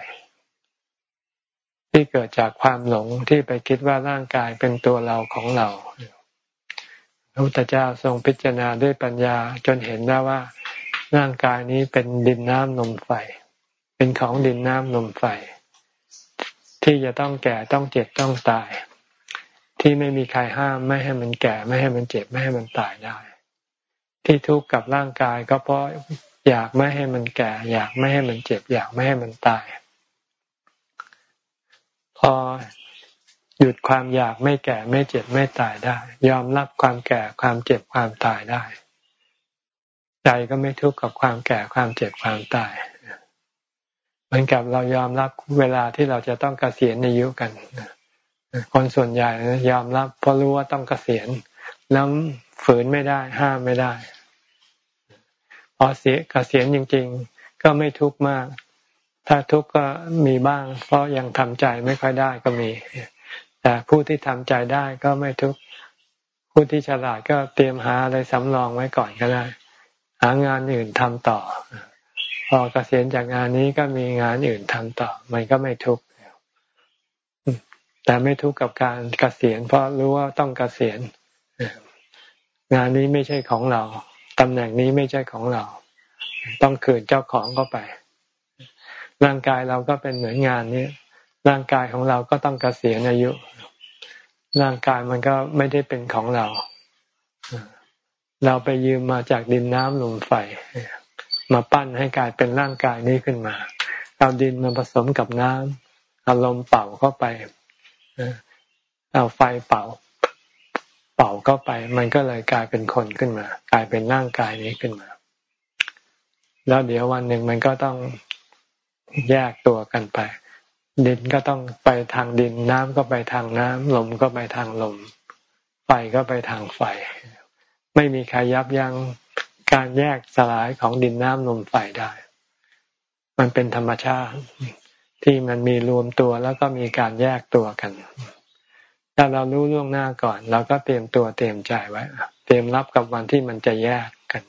ที่เกิดจากความหลงที่ไปคิดว่าร่างกายเป็นตัวเราของเราพระพุทธเจ้าทรงพิจารณาด้วยปัญญาจนเห็นได้ว่า ร่างกายนี้เป็นดินน้ำนมไฟ เป็นของดินน้ำนมไฟ ที่จะต้องแก่ต้องเจ็บต้องตาย ที่ไม่มีใครห้ามไม่ให้มันแก่ไม่ให้มันเจ็บไม่ให้มันตายได้ ที่ทุกข์กับร่างกายก็เพราะอยากไม่ให้มันแก่ อยากไม่ให้มันเจ็บ อยากไม่ให้มันตาย พอหยุดความอยากไม่แก่ไม่เจ็บไม่ตายได้ ยอมรับความแก่ความเจ็บความตายได้ ใจก็ไม่ทุกข์กับความแก่ความเจ็บความตายเหมือนกับเรายอมรับเวลาที่เราจะต้องกเกษียณอายุกันคนส่วนใหญ่ยอมรับเพราะรู้ว่าต้องเกษียณแล้วฝืนไม่ได้ ห้ามไม่ได้พอเสียเกษียณจริง ๆ ก็ไม่ทุกข์มาก ถ้าทุกข์ก็มีบ้าง เพราะยังทำใจไม่ค่อยได้ก็มี แต่ผู้ที่ทำใจได้ก็ไม่ทุกข์ผู้ที่ฉลาดก็เตรียมหาอะไรสำรองไว้ก่อนก็ได้ หางานอื่นทำต่อ พอเกษียณจากงานนี้ก็มีงานอื่นทำต่อ มันก็ไม่ทุกข์แต่ไม่ทุกข์กับการเกษียณ เพราะรู้ว่าต้องเกษียณงานนี้ไม่ใช่ของเราตำแหน่งนี้ไม่ใช่ของเรา ต้องคืนเจ้าของเข้าไป ร่างกายเราก็เป็นเหมือนงานนี้ร่างกายของเราก็ต้องเกษียณอายุ ร่างกายมันก็ไม่ได้เป็นของเรา เราไปยืมมาจากดินน้ำลมไฟ มาปั้นให้กลายเป็นร่างกายนี้ขึ้นมา เอาดินมาผสมกับน้ำเอาลมเป่าเข้าไปเอาไฟเป่า เป่าเข้าไป มันก็เลยกลายเป็นคนขึ้นมา กลายเป็นร่างกายนี้ขึ้นมา แล้วเดี๋ยววันหนึ่งมันก็ต้อง แยกตัวกันไป ดินก็ต้องไปทางดินน้ำก็ไปทางน้ำลมก็ไปทางลม ไฟก็ไปทางไฟ ไม่มีใครยับยั้งการแยกสลายของดินน้ำลมไฟได้ มันเป็นธรรมชาติที่มันมีรวมตัวแล้วก็มีการแยกตัวกัน ถ้าเรารู้ล่วงหน้าก่อน เราก็เตรียมตัวเตรียมใจไว้ เตรียมรับกับวันที่มันจะแยกกัน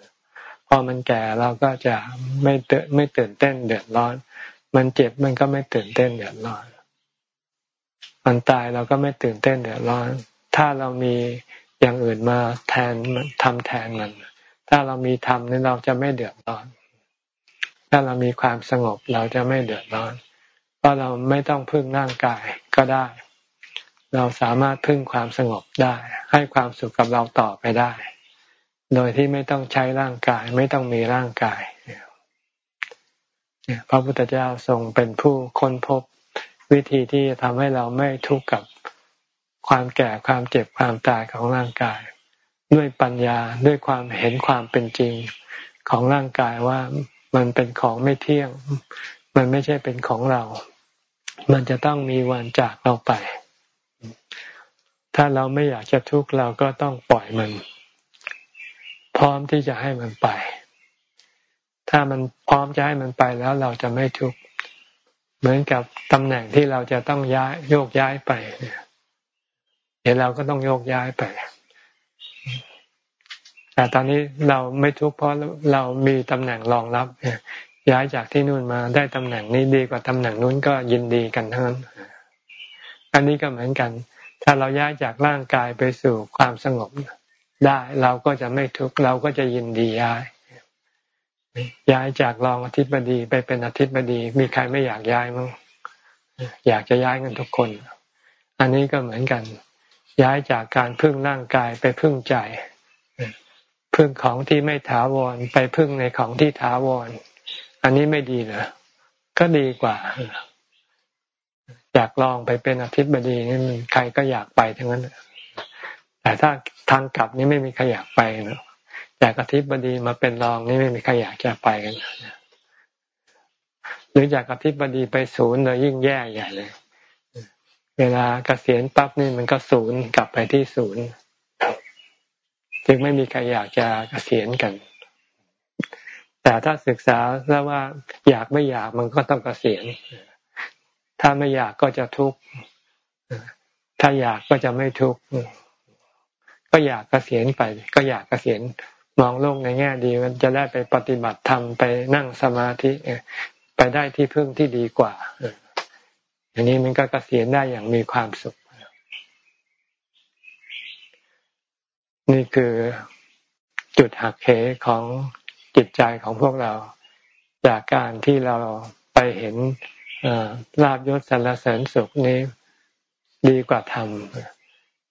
พอมันแก่เราก็จะไม่เตไม่ตื่นเต้นเดือดร้อน มันเจ็บมันก็ไม่ตื่นเต้นเดือดร้อน มันตายเราก็ไม่ตื่นเต้นเดือดร้อน ถ้าเรามีอย่างอื่นมาแทนทำแทนมัน ถ้าเรามีธรรมนี่เราจะไม่เดือดร้อน ถ้าเรามีความสงบเราจะไม่เดือดร้อน เพราะเราไม่ต้องพึ่งร่างกายก็ได้ เราสามารถพึ่งความสงบได้ ให้ความสุขกับเราต่อไปได้ โดยที่ไม่ต้องใช้ร่างกาย ไม่ต้องมีร่างกาย พระพุทธเจ้าทรงเป็นผู้ค้นพบวิธีที่จะทำให้เราไม่ทุกข์กับความแก่ความเจ็บความตายของร่างกาย ด้วยปัญญาด้วยความเห็นความเป็นจริงของร่างกายว่ามันเป็นของไม่เที่ยง มันไม่ใช่เป็นของเรา มันจะต้องมีวันจากเราไป ถ้าเราไม่อยากจะทุกข์เราก็ต้องปล่อยมัน พร้อมที่จะให้มันไป ถ้ามันพร้อมจะให้มันไปแล้วเราจะไม่ทุกข์เหมือนกับตำแหน่งที่เราจะต้องย้ายโยกย้ายไปเดี๋ยวเราก็ต้องโยกย้ายไปแต่ตอนนี้เราไม่ทุกข์เพราะเรามีตำแหน่งรองรับย้ายจากที่นู่นมาได้ตำแหน่งนี้ดีกว่าตำแหน่งนู้นก็ยินดีกันทั้งนั้นอันนี้ก็เหมือนกัน ถ้าเราย้ายจากร่างกายไปสู่ความสงบได้ เราก็จะไม่ทุกข์เราก็จะยินดีย้าย ย้ายจากรองอธิบดีไปเป็นอธิบดี มีใครไม่อยากย้ายมั้งอยากจะย้ายกันทุกคน อันนี้ก็เหมือนกัน ย้ายจากการพึ่งร่างกายไปพึ่งใจพึ่งของที่ไม่ถาวรไปพึ่งในของที่ถาวร อันนี้ไม่ดีเหรอก็ดีกว่า อยากลองไปเป็นอธิบดีนี่ใครก็อยากไปทั้งนั้นแต่ถ้าทางกลับนี่ไม่มีใครอยากไปเนาะ จากอธิบดีมาเป็นรองนี่ไม่มีใครอยากจะไปกันหรือจากอธิบดีไปศูนย์เลยยิ่งแย่ใหญ่เลย เวลาเกษียณปั๊บนี่มันก็ศูนย์กลับไปที่ศูนย์จึงไม่มีใครอยากจะเกษียณกัน แต่ถ้าศึกษาแล้วว่าอยากไม่อยากมันก็ต้องเกษียณ ถ้าไม่อยากก็จะทุกข์ ถ้าอยากก็จะไม่ทุกข์ ก็อยากเกษียณไป ก็อยากเกษียณ มองโลกในแง่ดีมันจะได้ไปปฏิบัติธรรมไปนั่งสมาธิไปได้ที่พึ่งที่ดีกว่าอย่างนี้มันก็เกษียณได้อย่างมีความสุข นี่คือจุดหักเหของจิตใจของพวกเรา จากการที่เราไปเห็นลาบยศสรรเสริญสุขนี้ดีกว่าธรรม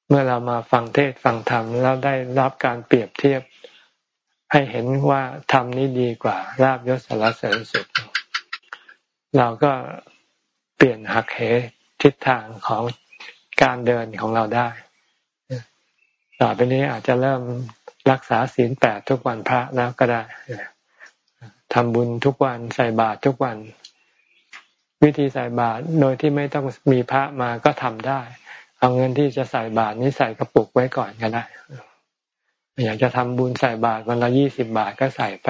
เมื่อเรามาฟังเทศฟังธรรมแล้วได้รับการเปรียบเทียบ ให้เห็นว่าธรรมนี้ดีกว่าลาบยศสารเสริญสุขเราก็เปลี่ยนหักเหทิศทางของการเดินของเราได้ต่อไปนี้อาจจะเริ่มรักษาศีลแปดทุกวันพระแล้วก็ได้ทำบุญทุกวันใส่บาตรทุกวัน วิธีใส่บาตรโดยที่ไม่ต้องมีพระมาก็ทำได้ เอาเงินที่จะใส่บาตรนี้ใส่กระปุกไว้ก่อนก็ได้ อยากจะทำบุญใส่บาตรวันละยี่สิบบาทก็ใส่ไป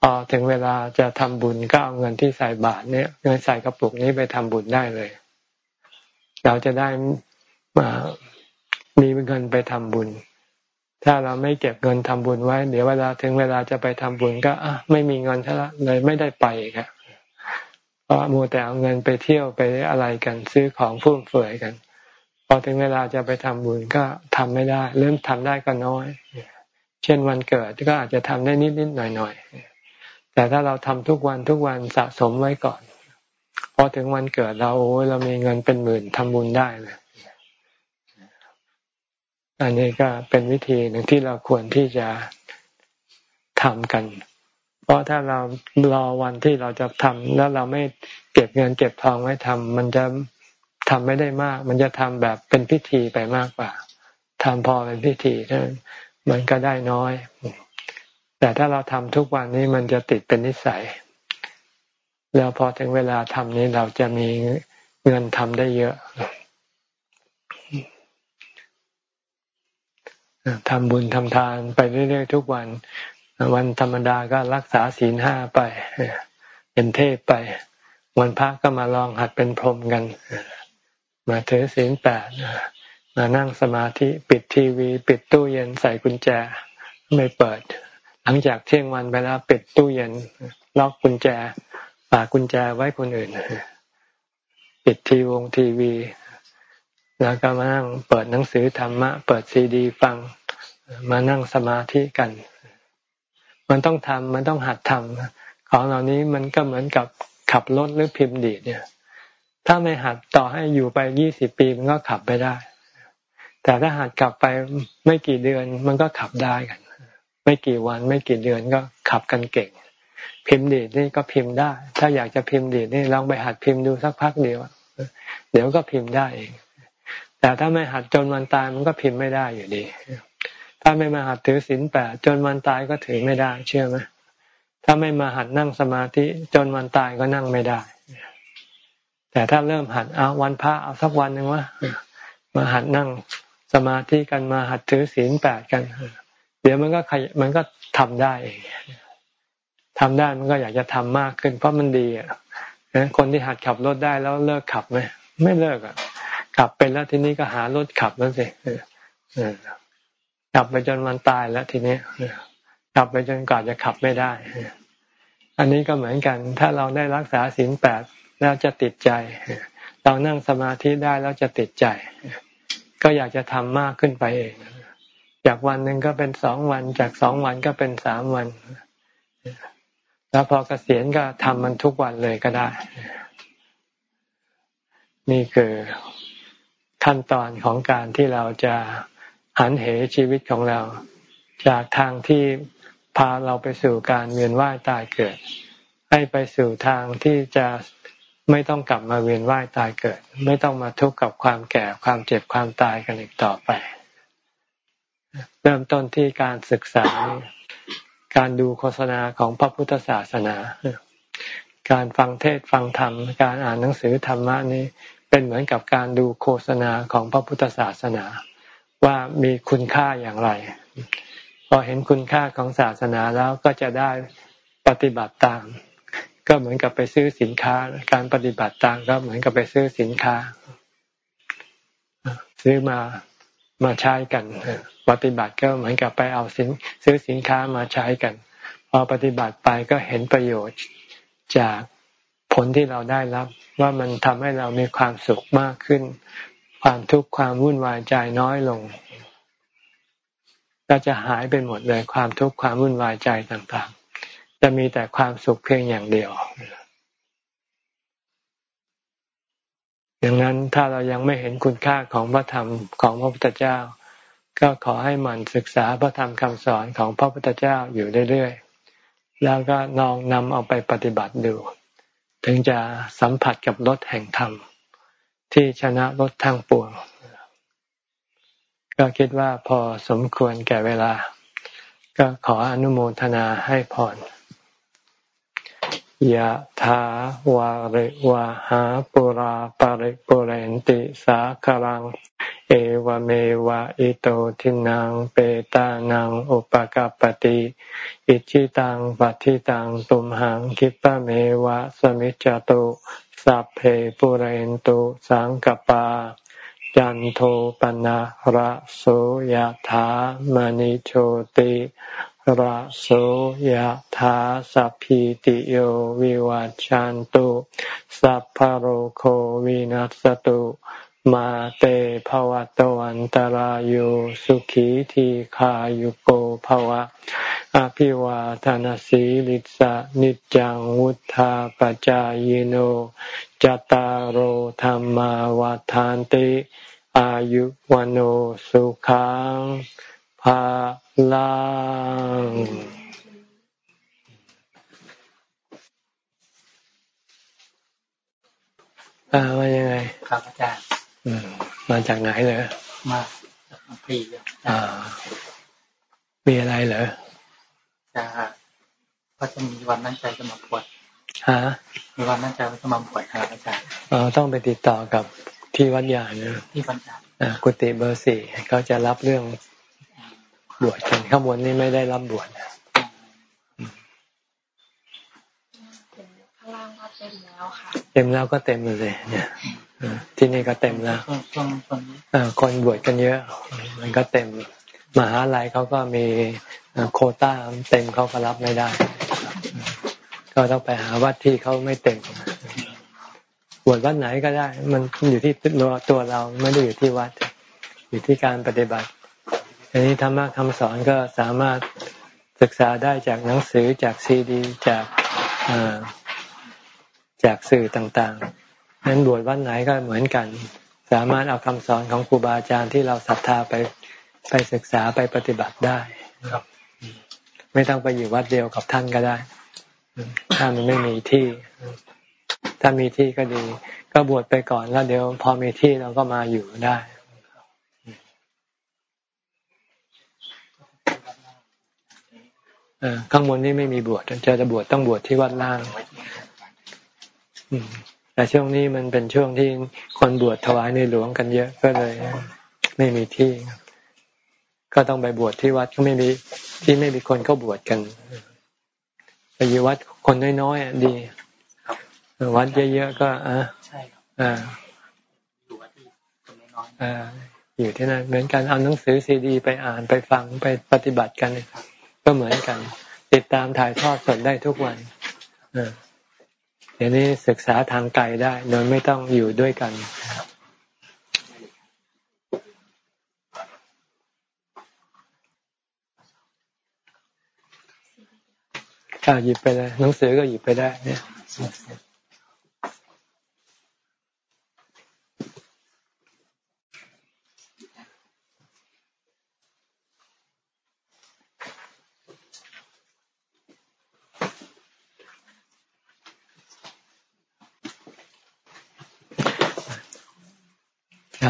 พอถึงเวลาจะทำบุญก็เอาเงินที่ใส่บาตรเนี่ยเงินใส่กระปุกนี้ไปทำบุญได้เลย เราจะได้มามีเงินไปทำบุญ ถ้าเราไม่เก็บเงินทำบุญไว้ เดี๋ยวเวลาถึงเวลาจะไปทำบุญก็อะไม่มีเงินซะละเลยไม่ได้ไปครับเพราะมัวแต่เอาเงินไปเที่ยวไปอะไรกันซื้อของฟุ่มเฟือยกัน อถึงเวลาจะไปทำบุญก็ทำไม่ได้ เริ่มทำได้ก็น้อย เช่นวันเกิดก็อาจจะทำได้นิดนิดหน่อยหน่อยแต่ถ้าเราทำทุกวันทุกวันสะสมไว้ก่อนพอถึงวันเกิดเราโอ้ยเรามีเงินเป็นหมื่นทำบุญได้เลยอันนี้ก็เป็นวิธีหนึ่งที่เราควรที่จะทำกัน เพราะถ้าเรารอวันที่เราจะทำแล้วเราไม่เก็บเงินเก็บทองไว้ทำมันจะ ทำไม่ได้มาก มันจะทำแบบเป็นพิธีไปมากกว่าทำพอเป็นพิธีนั้นมันก็ได้น้อย แต่ถ้าเราทำทุกวันนี้มันจะติดเป็นนิสัย แล้วพอถึงเวลาทำนี้เราจะมีเงินทำได้เยอะทำบุญทำทานไปเรื่อยๆทุกวัน วันธรรมดาก็รักษาศีลห้าไป เป็นเทพไป วันพระก็มาลองหัดเป็นพรหมกัน มาถือศีลแปดมานั่งสมาธิปิดทีวี ปิดตู้เย็นใส่กุญแจไม่เปิด หลังจากเที่ยงวันไปแล้วปิดตู้เย็นล็อกกุญแจฝากกุญแจไว้คนอื่น ปิดทีวงทีวี แล้วก็มานั่งเปิดหนังสือธรรมะ เปิดซีดีฟังมานั่งสมาธิกัน มันต้องทำมันต้องหัดทำของเหล่านี้มันก็เหมือนกับขับรถหรือพิมพ์ดีดเนี่ย ถ้าไม่หัดต่อให้อยู่ไปยี่สิบปีมันก็ขับไปได้ แต่ถ้าหัดกลับไปไม่กี่เดือนมันก็ขับได้กัน ไม่กี่วันไม่กี่เดือนก็ขับกันเก่ง พิมพ์ดีดนี่ก็พิมพ์ได้ ถ้าอยากจะพิมพ์ดีดนี่ลองไปหัดพิมพ์ดูสักพักเดียวเดี๋ยวก็พิมพ์ได้เองแต่ถ้าไม่หัดจนวันตายมันก็พิมพ์ไม่ได้อยู่ดี ถ้าไม่มาหัดถือศีลแปดจนวันตายก็ถือไม่ได้ เชื่อไหมถ้าไม่มาหัดนั่งสมาธิจนวันตายก็นั่งไม่ได้ แต่ถ้าเริ่มหัดเอาวันพระเอาสักวันหนึ่งวะมาหัดนั่งสมาธิกันมาหัดถือศีลแปดกัน เดี๋ยวมันก็ขยมันก็ทำได้เองทำได้มันก็อยากจะทำมากขึ้น เพราะมันดีอะคนที่หัดขับรถได้แล้วเลิกขับไหมไม่เลิกอะขับเป็นแล้วทีนี้ก็หารถขับแล้วสิขับไปจนวันตายแล้วทีนี้ขับไปจนกว่าจะขับไม่ได้ อันนี้ก็เหมือนกัน ถ้าเราได้รักษาศีลแปด แล้วจะติดใจ เรานั่งสมาธิได้แล้วจะติดใจ ก็อยากจะทำมากขึ้นไปเอง จากวันหนึ่งก็เป็นสองวัน จากสองวันก็เป็นสามวัน แล้วพอเกษียณก็ทำมันทุกวันเลยก็ได้ นี่คือขั้นตอนของการที่เราจะหันเหชีวิตของเรา จากทางที่พาเราไปสู่การเวียนว่ายตายเกิด ให้ไปสู่ทางที่จะ ไม่ต้องกลับมาเวียนว่ายตายเกิด ไม่ต้องมาทุกข์กับความแก่ความเจ็บความตายกันอีกต่อไป เริ่มต้นที่การศึกษา การดูโฆษณาของพระพุทธศาสนา การฟังเทศฟังธรรม การอ่านหนังสือธรรมะนี้เป็นเหมือนกับการดูโฆษณาของพระพุทธศาสนา ว่ามีคุณค่าอย่างไร พอเห็นคุณค่าของศาสนาแล้วก็จะได้ปฏิบัติตาม ก็เหมือนกับไปซื้อสินค้า การปฏิบัติตามก็เหมือนกับไปซื้อสินค้า ซื้อมามาใช้กันปฏิบัติก็เหมือนกับไปเอาสินซื้อสินค้ามาใช้กัน พอปฏิบัติไปก็เห็นประโยชน์จากผลที่เราได้รับ ว่ามันทำให้เรามีความสุขมากขึ้น ความทุกข์ความวุ่นวายใจน้อยลงก็จะหายไปหมดเลยความทุกข์ความวุ่นวายใจต่างๆ จะมีแต่ความสุขเพียงอย่างเดียวอย่างนั้นถ้าเรายังไม่เห็นคุณค่าของพระธรรมของพระพุทธเจ้า ก็ขอให้มันศึกษาพระธรรมคำสอนของพระพุทธเจ้าอยู่เรื่อยๆ แล้วก็ลองนำเอาไปปฏิบัติดู ถึงจะสัมผัสกับรถแห่งธรรม ที่ชนะรถทางปวง ก็คิดว่าพอสมควรแก่เวลา ก็ขออนุโมทนาให้พร ยะถาวาริวะหาปุราปาริปุเรนติสาคลัง เอวเมวะอิโตทินังเปตานังอุปกัปติอิชิตังปัฏิตังตุมหังคิปะเมวะสมิจจตุสัพเพปุเรนตุสังกปา จันโทปนะระโสยถามณิโชติ ระโสยถาสัพพิติโยวิวัจจันตุสัพพโรโควินัสตุมาเตภวะตวันตารโยสุขีทีขายุโกภวะ อภิวาทานสีลิสะนิจังวุธาปจายโนจตารโหธรรมวาทานติ อายุวันโอสุขัง ภาลังอ่ามายังไง ครับอาจารย์มาจากไหนเลยมาจากพีอ่ามีอะไรเหรอจะก็จะมีวันนั่งใจจะมาปวดฮะมีวันนั่งใจจะมาปวดครับอาจารย์อ๋อต้องไปติดต่อกับที่วัดยาเนอะที่วัดยาอ่ากุฏิเบอร์สี่เขาจะรับเรื่อง บวชกันข้างบนนี่ไม่ได้รับบวชข้างล่างก็เต็มแล้วค่ะ เต็มแล้วก็เต็มเลย เนี่ยที่นี่ก็เต็มแล้วคนบวชกันเยอะ มันก็เต็มมหาลัยเขาก็มีโคต้าเต็มเขาก็รับไม่ได้ ก็ต้องไปหาวัดที่เขาไม่เต็มบวชวัดไหนก็ได้ มันอยู่ที่ตัวตัวเราไม่ได้อยู่ที่วัด อยู่ที่การปฏิบัติ อันนี้ธรรมะคำสอนก็สามารถศึกษาได้จากหนังสือจากซีดี จากจากสื่อต่างๆนั้นบวชวันไหนก็เหมือนกัน สามารถเอาคำสอนของครูบาอาจารย์ที่เราศรัทธาไปไปศึกษาไปปฏิบัติได้ครับไม่ต้องไปอยู่วัดเดียวกับท่านก็ได้ ถ้ามันไม่มีที่ ถ้ามีที่ก็ดี ก็บวชไปก่อนแล้วเดี๋ยว พอมีที่เราก็มาอยู่ได้ ข้างบนนี่ไม่มีบวชจะจะบวชต้องบวชที่วัดล่างแต่ช่วงนี้มันเป็นช่วงที่คนบวชถวายในหลวงกันเยอะก็เลย ไม่มีที่ ก็ต้องไปบวชที่วัดก็ไม่มีที่ไม่มีคนเข้าบวชกันไปอยู่วัดคนน้อยๆดีวัดเยอะๆก็อะอ่าอยู่ที่ครับอ่าอยู่ที่นั่นเหมือนกันเอาหนังสือซีดี ไปอ่านไปฟังไปปฏิบัติกัน ก็เหมือนกัน ติดตามถ่ายทอดสดได้ทุกวันเดี๋ยวนี้ศึกษาทางไกลได้ โดยไม่ต้องอยู่ด้วยกันก็หยิบไปเลยหนังสือก็หยิบไปได้ เนี่ย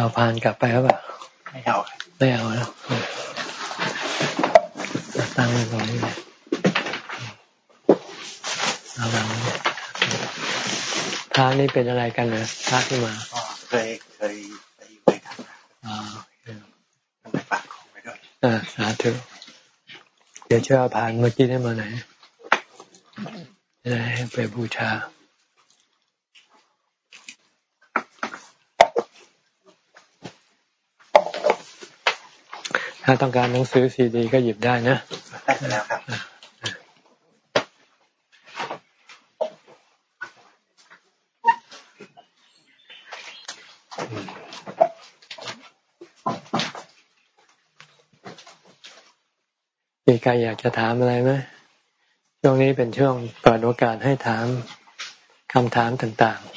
เอาพานกลับไปหรือเปล่าไม่เอาไม่เอาแล้วตั้งไว้ตรงนี้เลยเอาวางพระนี่เป็นอะไรกันนะพระที่มาเคยเคยไปอยู่ด้วยกันอ่าต้องไปฝากของไว้ด้วยอ่าสาธุเดี๋ยวเชื่อผ่านเมื่อกี้ได้มาไหนจะได้ไปบูชาาต้องการหนังสือซีดีก็หยิบได้นะได้แล้วครับมีใครอยากจะถามอะไรไหมช่วงนี้เป็นช่วงเปิดโอกาสให้ถามคำถามต่างๆ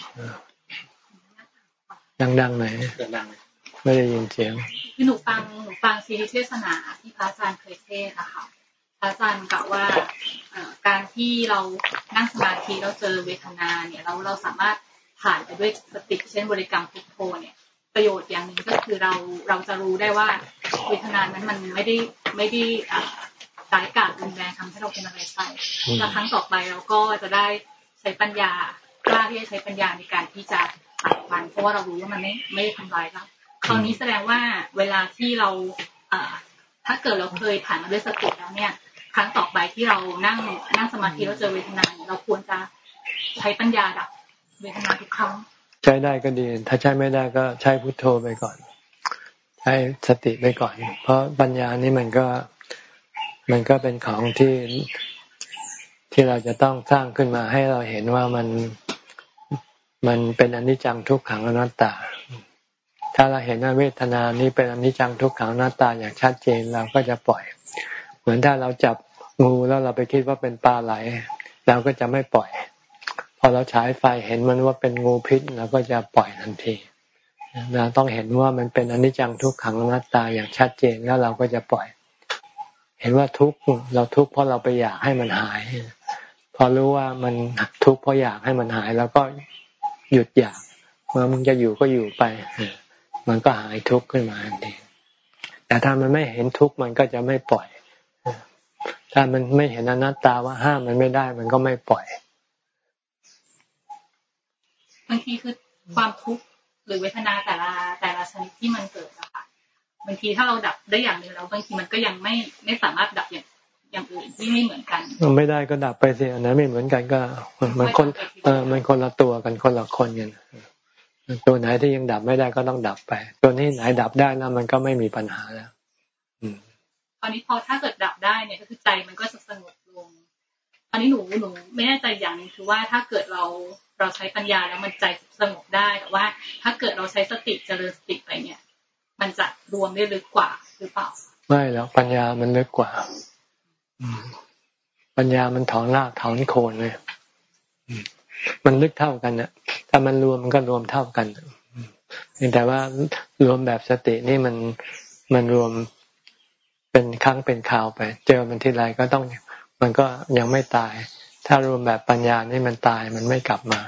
ดังๆหน่อยดังๆไม่ได้ยินเสียงคือหนูฟังหนูฟัง ซีรีส์เทศนาที่พระอาจารย์เคยเทศอะค่ะพระอาจารย์กล่าวว่าการที่เรานั่งสมาธิเราเจอเวทนาเนี่ยเราเราสามารถผ่านไปด้วยสติเช่นบริกรรมพุทโธเนี่ย ประโยชน์อย่างหนึ่งก็คือเราเราจะรู้ได้ว่าเวทนานั้นมันไม่ได้ไม่ได้สายกาดรุนแรงทำให้เราเป็นอะไรไปแล้วครั้งต่อไปเราก็จะได้ใช้ปัญญากล้าที่จะใช้ปัญญาในการที่จะตัดมันเพราะว่าเรารู้ว่ามันไม่ไม่ทำลายเราคราวนี้แสดงว่าเวลาที่เรา เกิดเราเคยผ่านมาด้วยสติแล้วเนี่ย ครั้งต่อไปที่เรานั่งนั่งสมาธิเราเจอเวทนาเราควรจะใช้ปัญญาดับเวทนาทุกครั้งใช้ได้ก็ดี ถ้าใช้ไม่ได้ก็ใช้พุทโธไปก่อน ใช้สติไปก่อน เพราะปัญญานี่มันก็มันก็เป็นของที่ที่เราจะต้องสร้างขึ้นมาให้เราเห็นว่ามันมันเป็นอนิจจังทุกขังอนัตตา ถ้าเราเห็นว่าเวทนานี้เป็นอนิจจังทุกขังหน้าตาอย่างชัดเจนเราก็จะปล่อย เหมือนถ้าเราจับงูแล้วเราไปคิดว่าเป็นปลาไหลเราก็จะไม่ปล่อย พอเราฉายไฟเห็นมันว่าเป็นงูพิษเราก็จะปล่อยทันทีเราต้องเห็นว่ามันเป็นอนิจจังทุกขังหน้าตาอย่างชัดเจนแล้วเราก็จะปล่อย เห็นว่าทุกข์เราทุกข์เพราะเราไปอยากให้มันหาย พอรู้ว่ามันทุกข์เพราะอยากให้มันหาย แล้วก็หยุดอยากเมื่อมึงจะอยู่ก็อยู่ไป มันก็หายทุกข์ขึ้นมาทันทีแต่ถ้ามันไม่เห็นทุกข์มันก็จะไม่ปล่อย ถ้ามันไม่เห็นอนัตตาว่าห้ามมันไม่ได้ มันก็ไม่ปล่อยบางทีคือความทุกข์หรือเวทนาแต่ละแต่ละชนิดที่มันเกิดอะค่ะบางทีถ้าเราดับได้อย่างหนึ่งแล้วบางทีมันก็ยังไม่ไม่สามารถดับอย่างอย่างอื่นที่ไม่เหมือนกันไม่ได้ก็ดับไปสิอันนั้นไม่เหมือนกันก็มันคนเออมันคนละตัวกันคนละคนกัน ตัวไหนที่ยังดับไม่ได้ก็ต้องดับไป ตัวนี้ไหนดับได้แล้วมันก็ไม่มีปัญหาแล้วตอนนี้พอถ้าเกิดดับได้เนี่ยก็คือใจมันก็จะสงบลงตอนนี้หนูหนูไม่แน่ใจอย่างนึงคือว่าถ้าเกิดเราเราใช้ปัญญาแล้วมันใจสงบได้แต่ว่า ถ้าเกิดเราใช้สติเจริญสติไปเนี่ย มันจะรวมได้ลึกกว่าหรือเปล่า ไม่แล้วปัญญามันลึกกว่าปัญญามันถอนรากถอนโคนเลย มันลึกเท่ากันนี่ยถ้ามันรวมมันก็รวมเท่ากันแต่ว่ารวมแบบสตินี่มันมันรวมเป็นครั้งเป็นคราวไป เจอมันทีไรก็ต้อง มันก็ยังไม่ตาย ถ้ารวมแบบปัญญานี่มันตายมันไม่กลับมา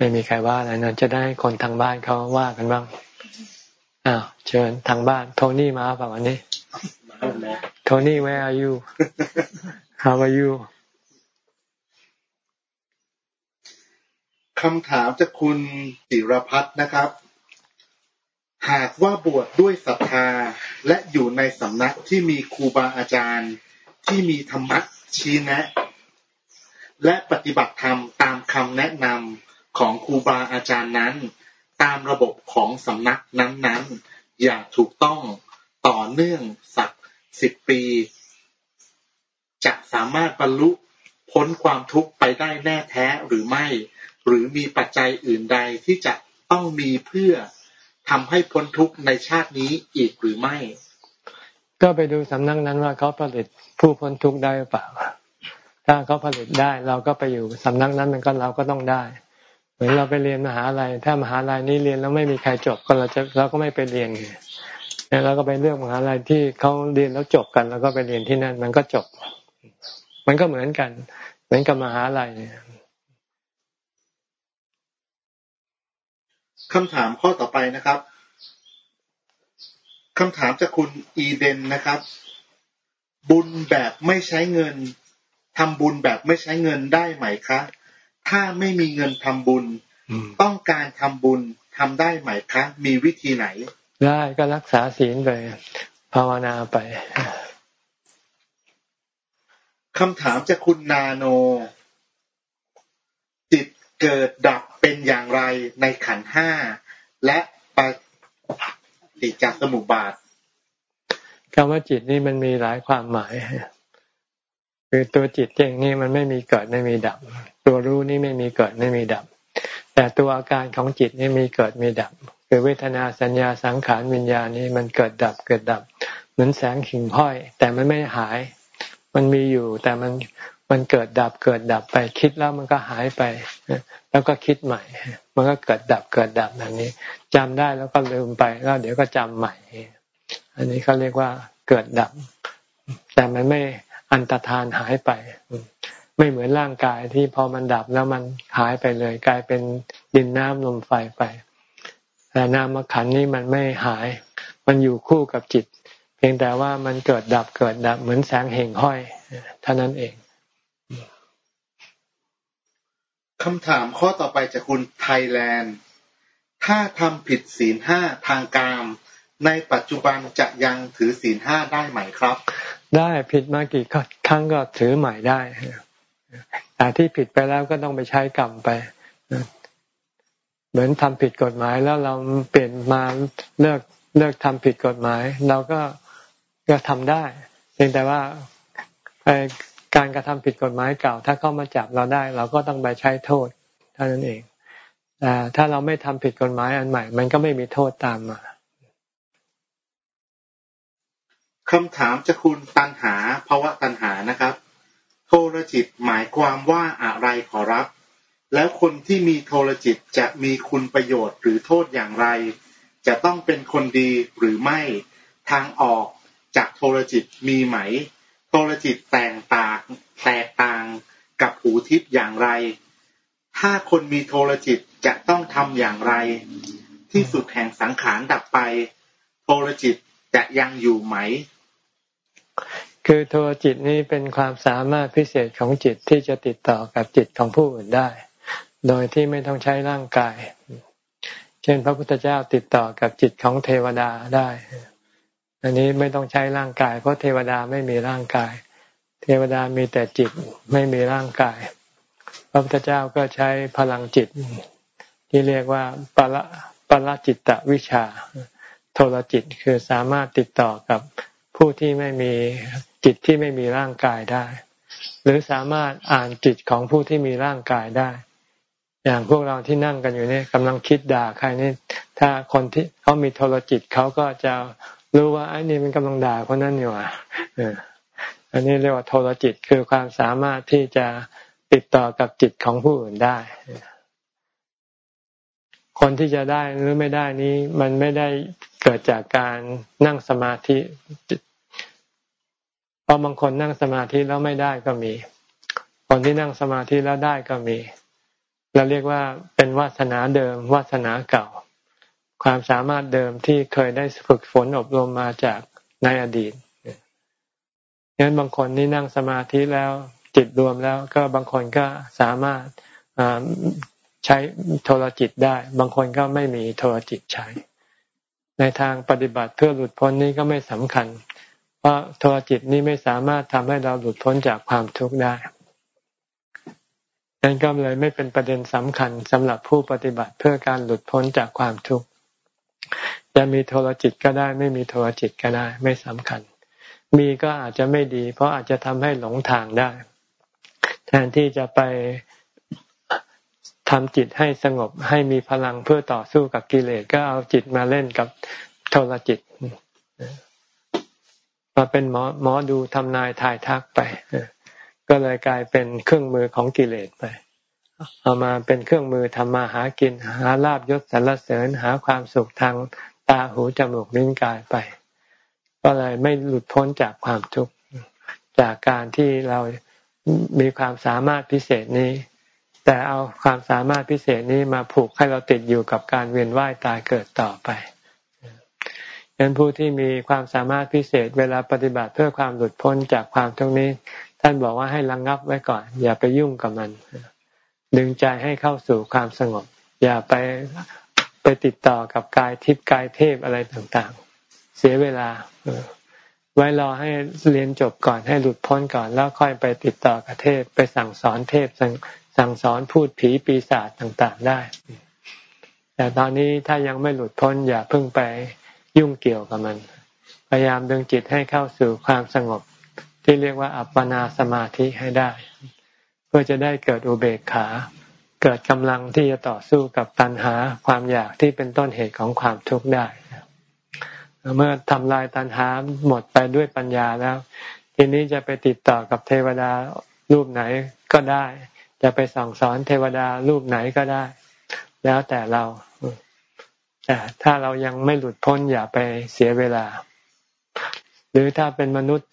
ไม่มีใครว่าอะไรนะจะได้คนทางบ้านเขาว่ากันบ้างอ้าวเชิญทางบ้านโทนี่มาเปล่าวันนี้โทนี่ where are you how are you คำถามจากคุณจิรพัฒน์นะครับ หากว่าบวชดด้วยศรัทธาและอยู่ในสำนักที่มีครูบาอาจารย์ที่มีธรรมะชี้แนะ และปฏิบัติธรรมตามคำแนะนำ ของครูบาอาจารย์นั้น ตามระบบของสำนักนั้นๆ อย่างถูกต้องต่อเนื่องสักสิบปีจะสามารถบรรลุพ้นความทุกข์ไปได้แน่แท้หรือไม่ หรือมีปัจจัยอื่นใดที่จะต้องมีเพื่อทำให้พ้นทุกข์ในชาตินี้อีกหรือไม่ ก็ไปดูสำนักนั้นว่าเขาผลิตผู้พ้นทุกข์ได้หรือเปล่า ถ้าเขาผลิตได้เราก็ไปอยู่สำนักนั้นมันก็เราก็ต้องได้ เหมือนเราไปเรียนมหาลัย ถ้ามหาลัยนี้เรียนแล้วไม่มีใครจบก็เราจะเราก็ไม่ไปเรียนไงแล้วเราก็ไปเลือกมหาลัยที่เขาเรียนแล้วจบกัน แล้วก็ไปเรียนที่นั่น มันก็จบ มันก็เหมือนกัน เหมือนกับมหาลัยคำถามข้อต่อไปนะครับคำถามจากคุณอีเดนนะครับ บุญแบบไม่ใช้เงินทำบุญแบบไม่ใช้เงินได้ไหมคะ ถ้าไม่มีเงินทำบุญ ต้องการทำบุญทำได้ไหมคะมีวิธีไหน ได้ก็รักษาศีลไปภาวนาไปคำถามจากคุณนาโน จิตเกิดดับเป็นอย่างไรในขันห้า และปฏิจจสมุปบาทคำว่าจิตนี่มันมีหลายความหมาย คือตัวจิตเองนี่มันไม่มีเกิดไม่มีดับ ตัวรู้นี่ไม่มีเกิดไม่มีดับ แต่ตัวอาการของจิตนี่มีเกิดมีดับ คือเวทนาสัญญาสังขารวิญญาณนี่มันเกิดดับเกิดดับ เหมือนแสงหิ่งห้อย แต่มันไม่หาย มันมีอยู่แต่มันมันเกิดดับเกิดดับไปคิดแล้วมันก็หายไป แล้วก็คิดใหม่ มันก็เกิดดับเกิดดับแบบนี้จำได้แล้วก็ลืมไปแล้วเดี๋ยวก็จำใหม่ อันนี้เขาเรียกว่าเกิดดับ แต่มันไม่ อันตรธานหายไป ไม่เหมือนร่างกายที่พอมันดับแล้วมันหายไปเลย กลายเป็นดินน้ำลมไฟไปแต่นามขันนี้มันไม่หาย มันอยู่คู่กับจิต เพียงแต่ว่ามันเกิดดับเกิดดับเหมือนแสงเห่งห้อยเท่านั้นเองคำถามข้อต่อไปจากคุณไทยแลนด์ ถ้าทำผิดศีลห้าทางกาม ในปัจจุบันจะยังถือศีลห้าได้ไหมครับ ได้ผิดมากี่ครั้งก็ถือใหม่ได้แต่ที่ผิดไปแล้วก็ต้องไปใช้กรรมไป เหมือนทำผิดกฎหมายแล้วเราเปลี่ยนมาเลิกเลิกทำผิดกฎหมาย เราก็ก็ทำได้เพียงแต่ว่าการกระทำผิดกฎหมายเก่า ถ้าเข้ามาจับเราได้ เราก็ต้องไปใช้โทษเท่านั้นเองแต่ถ้าเราไม่ทำผิดกฎหมายอันใหม่ มันก็ไม่มีโทษตามมา คำถามจะคุณตันหาภาวะตันหานะครับ โทรจิตหมายความว่าอะไรขอรับ แล้วคนที่มีโทรจิตจะมีคุณประโยชน์หรือโทษอย่างไร จะต้องเป็นคนดีหรือไม่ทางออกจากโทรจิตมีไหม โทรจิตแตกต่างแตกต่างกับหูทิพย์อย่างไร ถ้าคนมีโทรจิตจะต้องทำอย่างไร ที่สุดแห่งสังขารดับไป โทรจิตจะยังอยู่ไหม คือโทรจิตนี้เป็นความสามารถพิเศษของจิตที่จะติดต่อกับจิตของผู้อื่นได้ โดยที่ไม่ต้องใช้ร่างกาย เช่นพระพุทธเจ้าติดต่อกับจิตของเทวดาได้ อันนี้ไม่ต้องใช้ร่างกาย เพราะเทวดาไม่มีร่างกาย เทวดามีแต่จิตไม่มีร่างกาย พระพุทธเจ้าก็ใช้พลังจิต ที่เรียกว่าปรปรจิตตวิชา โทรจิตคือสามารถติดต่อกับผู้ที่ไม่มี จิตที่ไม่มีร่างกายได้ หรือสามารถอ่านจิตของผู้ที่มีร่างกายได้ อย่างพวกเราที่นั่งกันอยู่นี่กำลังคิดด่าใครนี่ถ้าคนที่เขามีโทรจิตเขาก็จะรู้ว่าไอ้นี่มันกำลังด่าคนนั้นอยู่อะอันนี้เรียกว่าโทรจิตคือความสามารถที่จะติดต่อกับจิตของผู้อื่นได้ คนที่จะได้หรือไม่ได้นี้ มันไม่ได้เกิดจากการนั่งสมาธิ เพราะบางคนนั่งสมาธิแล้วไม่ได้ก็มี คนที่นั่งสมาธิแล้วได้ก็มี เราเรียกว่าเป็นเป็นวาสนาเดิม วาสนาเก่า ความสามารถเดิมที่เคยได้ฝึกฝนอบรมมาจากในอดีตงั้นบางคนนี่นั่งสมาธิแล้วจิตรวมแล้วก็บางคนก็สามารถใช้โทรจิตได้ บางคนก็ไม่มีโทรจิตใช้ ในทางปฏิบัติเพื่อหลุดพ้นนี้ก็ไม่สำคัญ เพราะโทรจิตนี้ไม่สามารถทำให้เราหลุดพ้นจากความทุกข์ได้นั่นก็เลยไม่เป็นประเด็นสำคัญสำหรับผู้ปฏิบัติเพื่อการหลุดพ้นจากความทุกข์จะมีโทรจิตก็ได้ ไม่มีโทรจิตก็ได้ ไม่สำคัญ มีก็อาจจะไม่ดี เพราะอาจจะทำให้หลงทางได้ แทนที่จะไปทำจิตให้สงบให้มีพลังเพื่อต่อสู้กับกิเลสก็เอาจิตมาเล่นกับโทรจิต มาเป็นหมอหมอดูทำนายทายทักไปก็เลยกลายเป็นเครื่องมือของกิเลสไป เอามาเป็นเครื่องมือทำมาหากินหาลาบยศสรรเสริญหาความสุขทางตาหูจมูกลิ้นกายไป ก็เลยไม่หลุดพ้นจากความทุกข์จากการที่เรามีความสามารถพิเศษนี้ แต่เอาความสามารถพิเศษนี้มาผูกให้เราติดอยู่กับการเวียนว่ายตายเกิดต่อไป ดังนั้นผู้ที่มีความสามารถพิเศษเวลาปฏิบัติเพื่อความหลุดพ้นจากความทุกข์นี้ ท่านบอกว่าให้ระงงับไว้ก่อน อย่าไปยุ่งกับมัน ดึงใจให้เข้าสู่ความสงบ อย่าไปไปติดต่อกับกายทิพย์กายเทพอะไรต่างๆ เสียเวลาไว้รอให้เรียนจบก่อนให้หลุดพ้นก่อน แล้วค่อยไปติดต่อกับเทพไปสั่งสอนเทพสั่งสอนพูดผีปีศาจต่างๆได้ แต่ตอนนี้ถ้ายังไม่หลุดพ้นอย่าเพิ่งไป ยุ่งเกี่ยวกับมัน พยายามดึงจิตให้เข้าสู่ความสงบ ที่เรียกว่าอัปปนาสมาธิให้ได้ เพื่อจะได้เกิดอุเบกขา เกิดกำลังที่จะต่อสู้กับตัณหาความอยากที่เป็นต้นเหตุของความทุกข์ได้ เมื่อทำลายตัณหาหมดไปด้วยปัญญาแล้ว ทีนี้จะไปติดต่อกับเทวดารูปไหนก็ได้ จะไปสั่งสอนเทวดารูปไหนก็ได้ แล้วแต่เรา แต่ถ้าเรายังไม่หลุดพ้นอย่าไปเสียเวลา หรือถ้าเป็นมนุษย์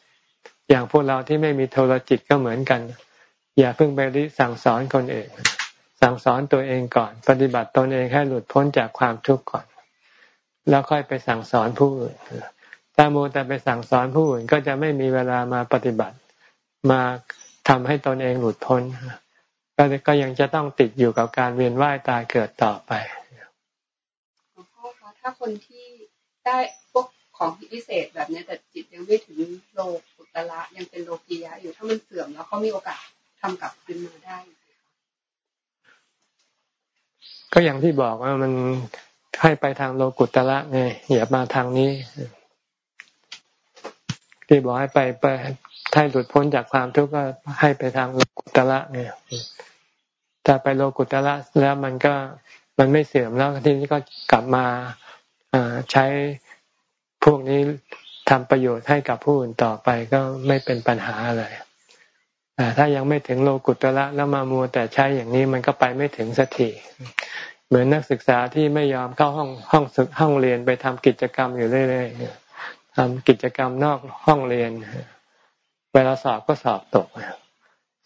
อย่างพวกเราที่ไม่มีโทรจิตก็เหมือนกัน อย่าเพิ่งไปริสั่งสอนคนอื่น สั่งสอนตัวเองก่อน ปฏิบัติตนเองให้หลุดพ้นจากความทุกข์ก่อน แล้วค่อยไปสั่งสอนผู้อื่นถ้าโมแต่ไปสั่งสอนผู้อื่นก็จะไม่มีเวลามาปฏิบัติ มาทำให้ตนเองหลุดพ้นก็ยังจะต้องติดอยู่กับการเวียนว่ายตายเกิดต่อไป ถ้าคนที่ได้พวกของพิเศษแบบนี้แต่จิตยังไม่ถึงโลกุตละยังเป็นโลกียะอยู่ถ้ามันเสื่อมแล้วเขามีโอกาสทำกลับคืนมาได้ ก็อย่างที่บอกว่ามันให้ไปทางโลกุตละไงอย่ามาทางนี้ ที่บอกให้ไปไปให้หลุดพ้นจากความทุกข์ก็ให้ไปทางโลกุตละไงถ้าไปโลกุตละแล้วมันก็มันไม่เสื่อมแล้วทีนี้ก็กลับมา ใช้พวกนี้ทำประโยชน์ให้กับผู้อื่นต่อไปก็ไม่เป็นปัญหาอะไรแต่ถ้ายังไม่ถึงโลกุตละแล้วมามัวแต่ใช้อย่างนี้มันก็ไปไม่ถึงสักทีเหมือนนักศึกษาที่ไม่ยอมเข้าห้องห้องศึกห้องเรียนไปทำกิจกรรมอยู่เรื่อยๆทำกิจกรรมนอกห้องเรียน เวลาสอบก็สอบตก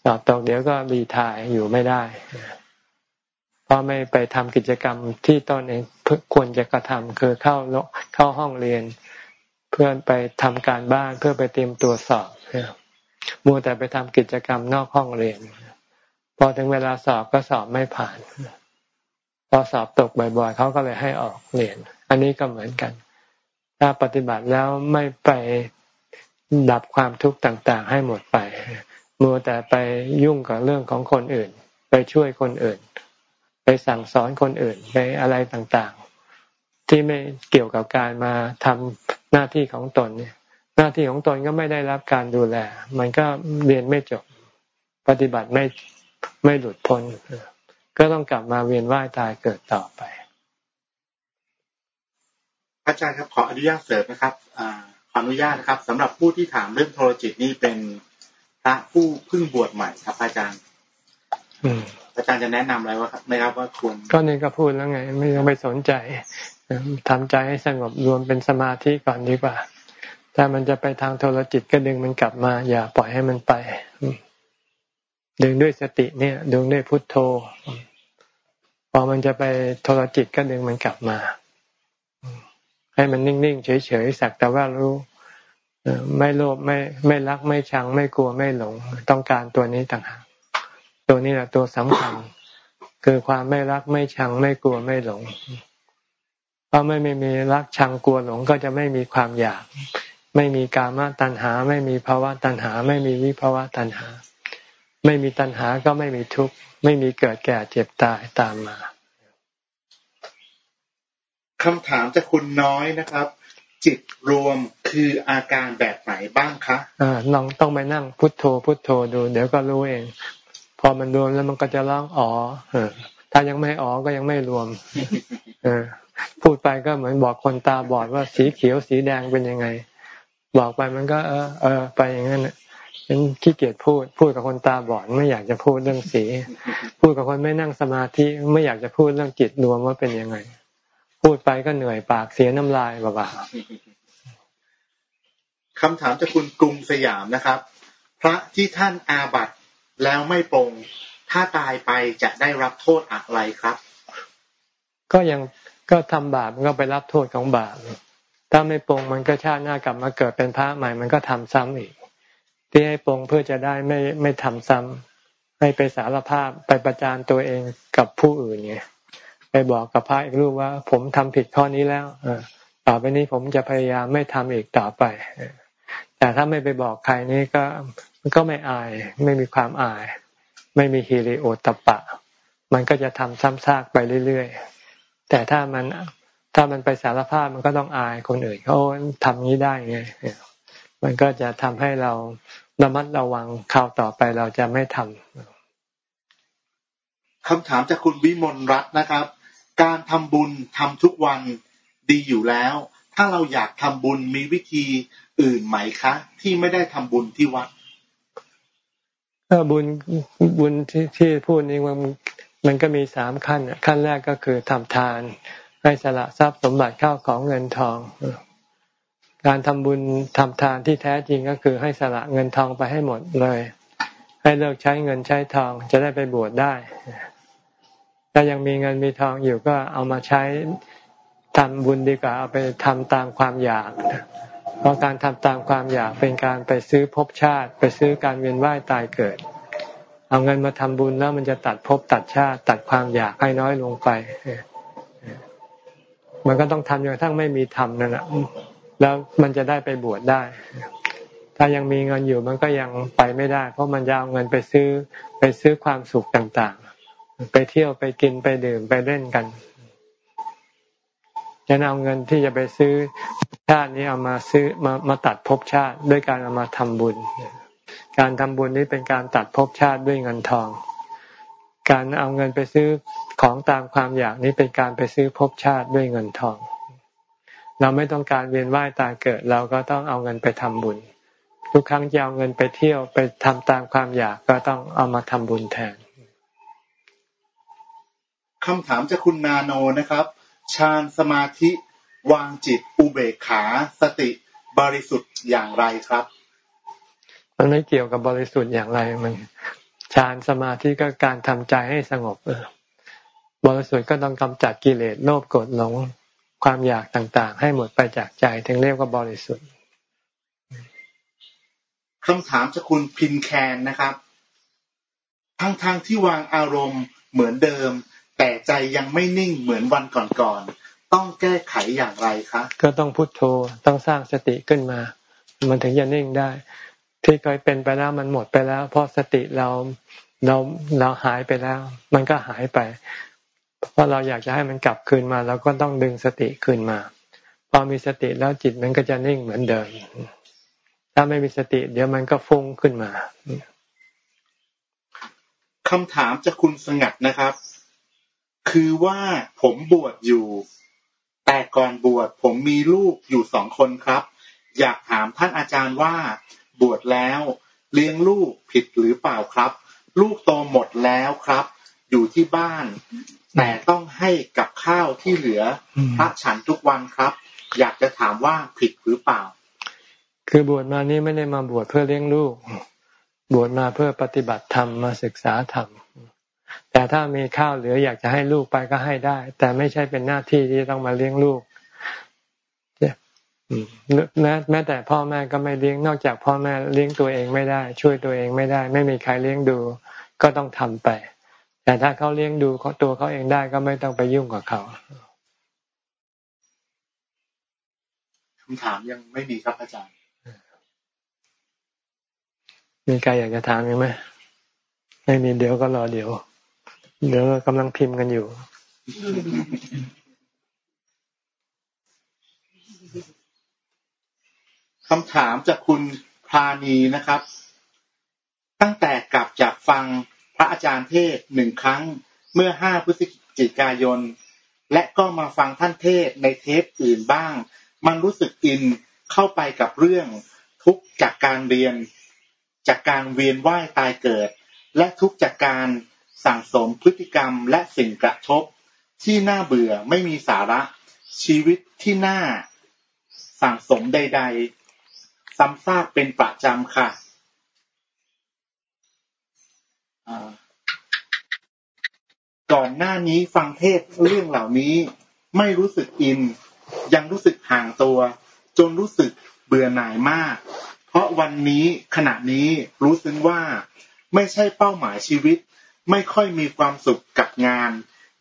สอบตกเดี๋ยวก็รีทายอยู่ไม่ได้ เพราะไม่ไปทำกิจกรรมที่ตนเองควรจะกระทำคือเข้าเข้าห้องเรียน เพื่อไปทำการบ้านเพื่อไปเตรียมตัวสอบมัวแต่ไปทำกิจกรรมนอกห้องเรียน พอถึงเวลาสอบก็สอบไม่ผ่าน พอสอบตกบ่อยๆเขาก็เลยให้ออกเรียน อันนี้ก็เหมือนกัน ถ้าปฏิบัติแล้วไม่ไปดับความทุกข์ต่าง ๆ ให้หมดไป มัวแต่ไปยุ่งกับเรื่องของคนอื่น ไปช่วยคนอื่น สั่งสอนคนอื่นไปอะไรต่างๆ ที่ไม่เกี่ยวกับการมาทำหน้าที่ของตนเนี่ย หน้าที่ของตนก็ไม่ได้รับการดูแล มันก็เรียนไม่จบ ปฏิบัติไม่ไม่หลุดพ้น ก็ต้องกลับมาเวียนว่ายตายเกิดต่อไป อาจารย์ครับขออนุญาตเสริมนะครับอขออนุญาตนะครับสำหรับผู้ที่ถามเรื่องโทรจิตนี่เป็นพระผู้เพิ่งบวชใหม่ครับอาจารย์ อาจารย์จะแนะนำอะไรว่าไหมครับว่าควรก็นี่ก็พูดแล้วไง ไม่ต้องไปสนใจทำใจให้สงบรวมเป็นสมาธิก่อนดีกว่าถ้ามันจะไปทางโทรจิตก็ดึงมันกลับมา อย่าปล่อยให้มันไป ดึงด้วยสติเนี่ย ดึงด้วยพุทโธพอมันจะไปโทรจิตก็ดึงมันกลับมา ให้มันนิ่งๆเฉยๆสักแต่ว่ารู้ไม่โลภไม่ไม่รักไม่ชัง ไม่กลัวไม่หลง ต้องการตัวนี้ต่างหาก ตัวนี้แหละตัวสำคัญ คือความไม่รักไม่ชังไม่กลัวไม่หลงเพราะไม่ไม่มีรักชังกลัวหลงก็จะไม่มีความอยาก ไม่มีกามตัณหา ไม่มีภาวะตัณหา ไม่มีวิภาวะตัณหา ไม่มีตัณหาก็ไม่มีทุกข์ไม่มีเกิดแก่เจ็บตายตามมาคำถามจากคุณน้อยนะครับ จิตรวมคืออาการแบบไหนบ้างคะอ่าลองต้องไปนั่งพุทโธพุทโธดู เดี๋ยวก็รู้เอง พอมันรวมแล้วมันก็จะร้องอ๋ออถ้ายังไม่อ๋อก็ยังไม่รวมเออพูดไปก็เหมือนบอกคนตาบอดว่าสีเขียวสีแดงเป็นยังไง บอกไปมันก็ เออ เออ ไปอย่างนั้นเป็นขี้เกียจพูด พูดกับคนตาบอดไม่อยากจะพูดเรื่องสี พูดกับคนไม่นั่งสมาธิไม่อยากจะพูดเรื่องจิตรวมว่าเป็นยังไง พูดไปก็เหนื่อยปากเสียน้ำลายบ่าคำถามจากคุณกรุงสยามนะครับ พระที่ท่านอาบัต แล้วไม่ปรงถ้าตายไปจะได้รับโทษอะไรครับ ก็ยังก็ทำบาปมันก็ไปรับโทษของบาปถ้าไม่ปรงมันก็ชาติหน้ากลับมาเกิดเป็นพระใหม่ มันก็ทำซ้ำอีก ที่ให้ปรงเพื่อจะได้ไม่ไม่ทำซ้ำให้ไปสารภาพไปประจานตัวเองกับผู้อื่นไงไปบอกกับพระอีกรูปว่า ผมทำผิดข้อนี้แล้วเอต่อไปนี้ผมจะพยายามไม่ทำอีกต่อไปแต่ถ้าไม่ไปบอกใครนี่ก็ มันก็ไม่อาย ไม่มีความอาย ไม่มีฮิริโอตปะ มันก็จะทำซ้ำซากไปเรื่อยๆ แต่ถ้ามันถ้ามันไปสารภาพมันก็ต้องอายคนอื่นเขาทำนี้ได้ไงมันก็จะทำให้เราระมัดระวังคราวต่อไปเราจะไม่ทำคำถามจากคุณวิมลรัตน์นะครับ การทำบุญทำทุกวันดีอยู่แล้ว ถ้าเราอยากทำบุญมีวิธีอื่นไหมคะ ที่ไม่ได้ทำบุญที่วัด บุญบุญที่ที่พูดนี้มันมันก็มีสามขั้นขั้นแรกก็คือทำทาน ให้สละทรัพย์สมบัติเข้าของเงินทอง การทำบุญทำทานที่แท้จริงก็คือให้สละเงินทองไปให้หมดเลย ให้เลิกใช้เงินใช้ทองจะได้ไปบวชได้ถ้ายังมีเงินมีทองอยู่ก็เอามาใช้ทำบุญดีกว่าเอาไปทำตามความอยาก เพราะการทำตามความอยากเป็นการไปซื้อภพชาติ ไปซื้อการเวียนว่ายตายเกิด เอาเงินมาทำบุญแล้วมันจะตัดภพตัดชาติ ตัดความอยากให้น้อยลงไป มันก็ต้องทำจนกระทั่งไม่มีธรรมนั่นแหละแล้วมันจะได้ไปบวชได้ ถ้ายังมีเงินอยู่มันก็ยังไปไม่ได้ เพราะมันจะเอาเงินไปซื้อไปซื้อความสุขต่างๆ ไปเที่ยวไปกินไปดื่มไปเล่นกัน จะเอาเงินที่จะไปซื้อชาตินี้เอามาซื้อมามาตัดภพชาติด้วยการเอามาทำบุญ การทำบุญนี้เป็นการตัดภพชาติด้วยเงินทอง การเอาเงินไปซื้อของตามความอยากนี้เป็นการไปซื้อภพชาติด้วยเงินทอง เราไม่ต้องการเวียนว่ายตายเกิด เราก็ต้องเอาเงินไปทำบุญ ทุกครั้งจะเอาเงินไปเที่ยวไปทำตามความอยากก็ต้องเอามาทำบุญแทนคำถามจากคุณนาโนนะครับ ฌานสมาธิ วางจิตอุเบกขาสติบริสุทธิ์อย่างไรครับ มันไม่เกี่ยวกับบริสุทธิ์อย่างไรมันฌานสมาธิก็การทำใจให้สงบเออบริสุทธิ์ก็ต้องกำจัดกิเลสโลภโกรธหลงความอยากต่างๆ ให้หมดไปจากใจถึงเรียกว่าบริสุทธิ์คำถามจากคุณพินแคนนะครับ ทั้งทางที่วางอารมณ์เหมือนเดิม แต่ใจยังไม่นิ่งเหมือนวันก่อนๆต้องแก้ไขอย่างไรคะก็ต้องพุโทโธต้องสร้างสติขึ้นมา มันถึงจะนิ่งได้ ที่เคยเป็นไปแล้วมันหมดไปแล้ว เพราะสติเราเราเราหายไปแล้ว มันก็หายไปเพราะเราอยากจะให้มันกลับคืนมาเราก็ต้องดึงสติคืนมาพอมีสติแล้วจิตมันก็จะนิ่งเหมือนเดิม ถ้าไม่มีสติ เดี๋ยวมันก็ฟุ้งขึ้นมาคำถามจากคุณสงัดนะครับ คือว่าผมบวชอยู่ แต่ก่อนบวชผมมีลูกอยู่สองคนครับ อยากถามท่านอาจารย์ว่า บวชแล้ว เลี้ยงลูกผิดหรือเปล่าครับ ลูกโตหมดแล้วครับ อยู่ที่บ้าน แต่ต้องให้กับข้าวที่เหลือพระฉันทุกวันครับ อยากจะถามว่าผิดหรือเปล่า คือบวชมานี่ไม่ได้มาบวชเพื่อเลี้ยงลูก บวชมาเพื่อปฏิบัติธรรมมาศึกษาธรรม แต่ถ้ามีข้าวเหลืออยากจะให้ลูกไปก็ให้ได้ แต่ไม่ใช่เป็นหน้าที่ที่ต้องมาเลี้ยงลูกแม้แม้แต่พ่อแม่ก็ไม่เลี้ยงนอกจากพ่อแม่เลี้ยงตัวเองไม่ได้ ช่วยตัวเองไม่ได้ ไม่มีใครเลี้ยงดูก็ต้องทำไป แต่ถ้าเขาเลี้ยงดูตัวเขาเองได้ก็ไม่ต้องไปยุ่งกับเขาคำถามยังไม่มีครับอาจารย์ มีใครอยากจะถามยังไหมไม่มีเดี๋ยวก็รอเดี๋ยว เดี๋ยวกำลังพิมพ์กันอยู่ คำถามจากคุณพาณีนะครับ ตั้งแต่กลับจากฟังพระอาจารย์เทศหนึ่งครั้งเมื่อห้าพฤศจิกายน และก็มาฟังท่านเทศในเทปอื่นบ้าง มันรู้สึกอินเข้าไปกับเรื่องทุกจากการเรียน จากการเวียนว่ายตายเกิด และทุกจากการ สั่งสมพฤติกรรมและสิ่งกระทบที่น่าเบื่อไม่มีสาระชีวิตที่น่า สั่งสมใด ๆ ซ้ำซากเป็นประจำค่ะก่อนหน้านี้ฟังเทศเรื่องเหล่านี้ ไม่รู้สึกอิน ยังรู้สึกห่างตัว จนรู้สึกเบื่อหน่ายมาก เพราะวันนี้ขณะนี้รู้สึกว่าไม่ใช่เป้าหมายชีวิต ไม่ค่อยมีความสุขกับงาน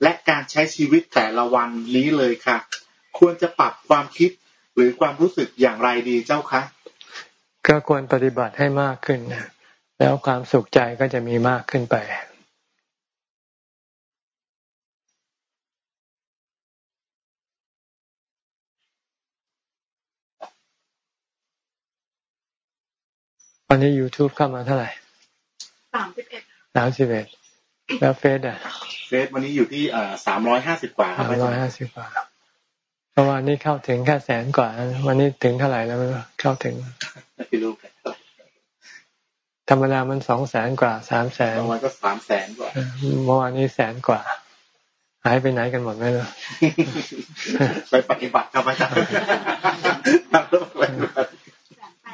และการใช้ชีวิตแต่ละวันนี้เลยค่ะ ควรจะปรับความคิดหรือความรู้สึกอย่างไรดีเจ้าคะก็ควรปฏิบัติให้มากขึ้นนะแล้วความสุขใจก็จะมีมากขึ้นไปวันนี้ YouTube เข้ามาเท่าไหร่สามสิบเอ็ดสามสิบเอ็ด แล้วเฟซอะ เฟซวันนี้อยู่ที่สามร้อยห้าสิบกว่าสามร้อยห้าสิบกว่าเพราะวันนี้เข้าถึงแค่แสนกว่า วันนี้ถึงเท่าไหร่แล้วเข้าถึงไม่รู้ธรรมดามันสองแสนกว่าสามแสนเมื่อวานก็สามแสนกว่าเมื่อวานนี้แสนกว่าหายไปไหนกันหมดไหมล่ะไปปฏิบัติครับอาจารย์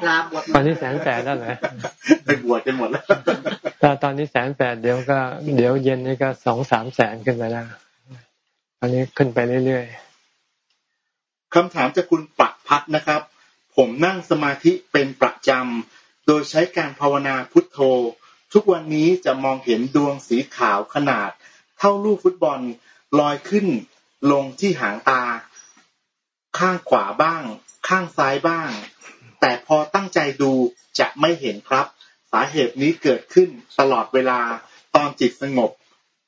ลาบวชตอนนี้แสนแปดแล้วเหรอไปบวชกันหมดแล้วถ้าตอนนี้แสนแปดเดี๋ยวก็เดี๋ยวเย็นนี่ก็สองสามแสนขึ้นไปแล้วตอนนี้ขึ้นไปเรื่อยๆคำถามจากคุณปักพัดนะครับ ผมนั่งสมาธิเป็นประจำโดยใช้การภาวนาพุทโธ ทุกวันนี้จะมองเห็นดวงสีขาวขนาด เท่าลูกฟุตบอลลอยขึ้นลงที่หางตา ข้างขวาบ้าง ข้างซ้ายบ้าง แต่พอตั้งใจดูจะไม่เห็นครับ สาเหตุนี้เกิดขึ้นตลอดเวลาตอนจิตสงบ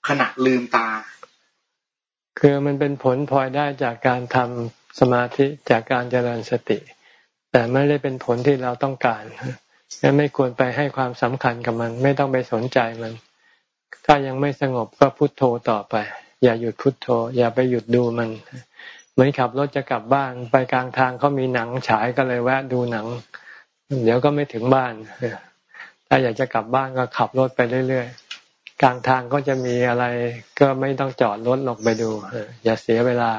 ขณะลืมตา คือมันเป็นผลพลอยได้จากการทำสมาธิจากการเจริญสติ แต่ไม่ได้เป็นผลที่เราต้องการงั้นไม่ควรไปให้ความสำคัญกับมัน ไม่ต้องไปสนใจมัน ถ้ายังไม่สงบก็พุโทโธต่อไป อย่าหยุดพุดโทโธ อย่าไปหยุดดูมัน เหมือนขับรถจะกลับบ้านไปกลางทางเขามีหนังฉายก็เลยแวะดูหนัง เดี๋ยวก็ไม่ถึงบ้านถ้าอยากจะกลับบ้านก็ขับรถไปเรื่อยๆกลางทางก็จะมีอะไร ก็ไม่ต้องจอดรถลงไปดูอย่าเสียเวลา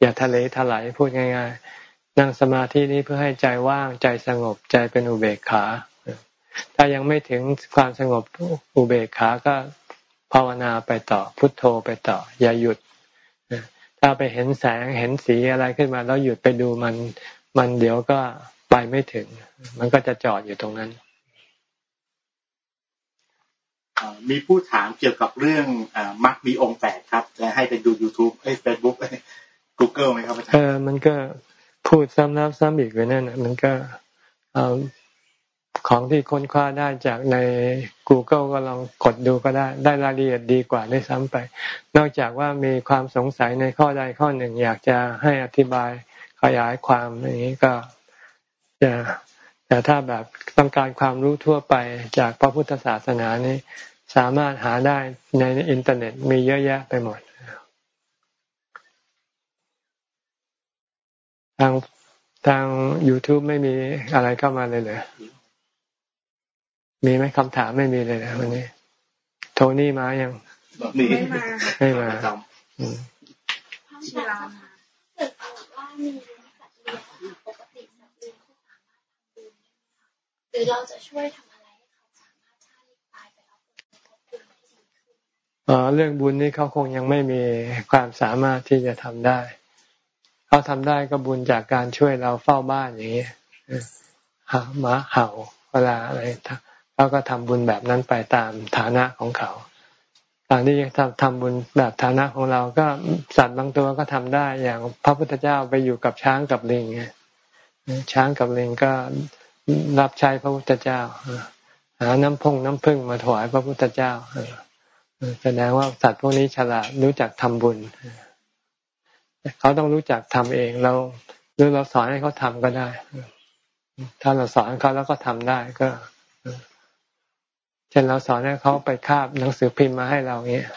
อย่าทะเลทลายพูดง่าย ๆ นั่งสมาธินี้เพื่อให้ใจว่างใจสงบใจเป็นอุเบกขาถ้ายังไม่ถึงความสงบอุเบกขาก็ภาวนาไปต่อ พุทโธไปต่อ อย่าหยุด ถ้าไปเห็นแสงเห็นสีอะไรขึ้นมา แล้วหยุดไปดูมันมันเดี๋ยวก็ไปไม่ถึง มันก็จะจอดอยู่ตรงนั้น มีผู้ถามเกี่ยวกับเรื่องอมักมีองค์แปดครับ จะให้ไปดู YouTube ให้เฟซบุ๊กกูเกิลไหมครับอาจารย์เออมันก็พูดซ้ำแล้วซ้ำอีกไปนั่นมันก็เอา ของที่ค้นคว้าได้จากใน Google ก็ลองกดดูก็ได้ ได้รายละเอียดดีกว่าได้ซ้ำไป นอกจากว่ามีความสงสัยในข้อใดข้อหนึ่ง อยากจะให้อธิบายขยายความอย่างนี้ก็จะแต่ถ้าแบบต้องการความรู้ทั่วไปจากพระพุทธศาสนานี้ สามารถหาได้ในอินเทอร์เน็ตมีเยอะแยะไปหมด ทางทาง YouTube ไม่มีอะไรเข้ามาเลยเลย มีไหมคำถามไม่มีเลยนะวันนี้ โทนี่มายังไม่มาไม่มาอืมเกิดว่ามีสัตว์เลี้ยงปกติสัตว์เลี้ยงเขาสามารถทำบุญหรือเราจะช่วยทำอะไรให้เขาสามารถชาติตายไปแล้วผลกระทบบุญที่ดีขึ้นอ๋เรื่องบุญนี่เขาคงยังไม่มีความสามารถที่จะทำได้เขาทำได้ก็บุญจากการช่วยเราเฝ้าบ้านอย่างนี้หมาเห่าเวลาอะไร เขาก็ทำบุญแบบนั้นไปตามฐานะของเขาการที่จะทำทำบุญแบบฐานะของเราก็สัตว์บางตัวก็ทำได้อย่างพระพุทธเจ้าไปอยู่กับช้างกับลิงช้างกับลิงก็รับใช้พระพุทธเจ้าหาน้ำพงน้ำพึ่งมาถวายพระพุทธเจ้าแสดงว่าสัตว์พวกนี้ฉลาดรู้จักทำบุญเขาต้องรู้จักทำเองเราหรือเราสอนให้เขาทำก็ได้ ถ้าเราสอนเขาแล้วก็ทำได้ก็ เช่นเราสอนให้เขาไปคาบหนังสือพิมพ์มาให้เราเงี้ย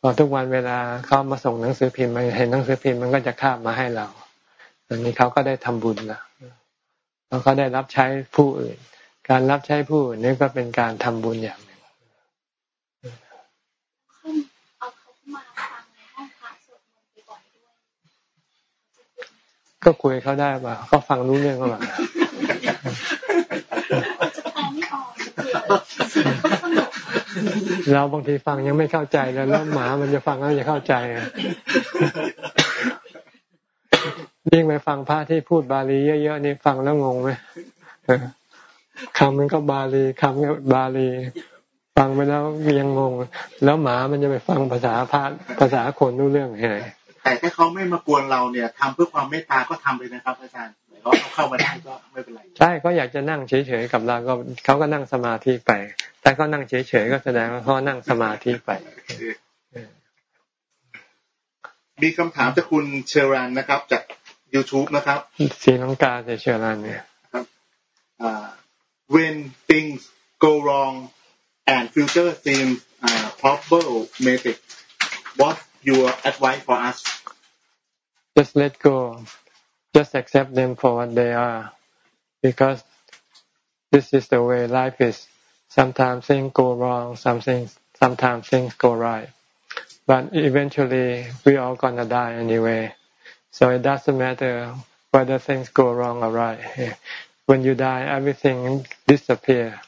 พอทุกวันเวลาเขามาส่งหนังสือพิมพ์มาเห็นหนังสือพิมพ์มันก็จะคาบมาให้เราอันนี้เขาก็ได้ทำบุญละแล้วเขาได้รับใช้ผู้อื่น การรับใช้ผู้อื่นนี่ก็เป็นการทำบุญอย่างหนึ่งก็คุยเขาได้ป่ะเขาฟังรู้เรื่องเขาป่ะ เราบางทีฟังยังไม่เข้าใจแล้วแล้วหมามันจะฟังแล้วจะเข้าใจยิ่งไปฟังพระที่พูดบาลีเยอะๆนี่ฟังแล้วงงไหมคำมันก็บาลีคำก็บาลี ฟังไปแล้วยังงง แล้วหมามันจะไปฟังภาษาพระภาษาคนรู้เรื่องไงแต่ถ้าเขาไม่มากวนเราเนี่ยทำเพื่อความเมตตาก็ทำเลยนะครับอาจารย์ เขาเข้ามาได้ก็ไม่เป็นไรใช่เขาอยากจะนั่งเฉยๆกับเราก็เขาก็นั่งสมาธิไป แต่เขานั่งเฉยๆก็แสดงว่าเขานั่งสมาธิไป มีคำถามจากคุณเชอรันนะครับ จาก YouTube นะครับสีลังกาจะเชอรันเนี่ยครับ when things go wrong and future seems uh, problematic what your advice for us just let go just accept them for what they are because this is the way life is sometimes things go wrong something sometimes things go right but eventually we all gonna die anyway So it doesn't matter whether things go wrong or right. When you die, everything disappear.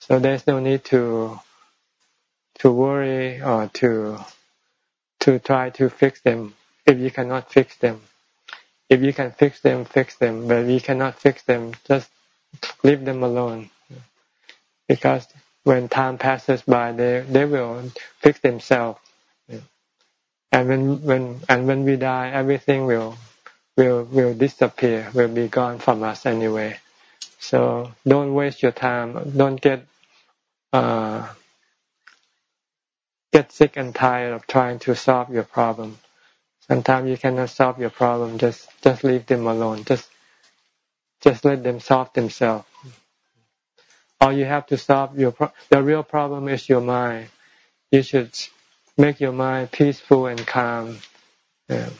So there's no need to to worry or to to try to fix them if you cannot fix them. If you can fix them, fix them. But if you cannot fix them, just leave them alone. Because when time passes by, they they will fix themselves and when when and when we die everything will will will disappear will be gone from us anyway so don't waste your time don't get uh, get sick and tired of trying to solve your problem sometimes you cannot solve your problem just just leave them alone just just let them solve themselves all you have to solve your the real problem is your mind you should make your mind peaceful and calm uh,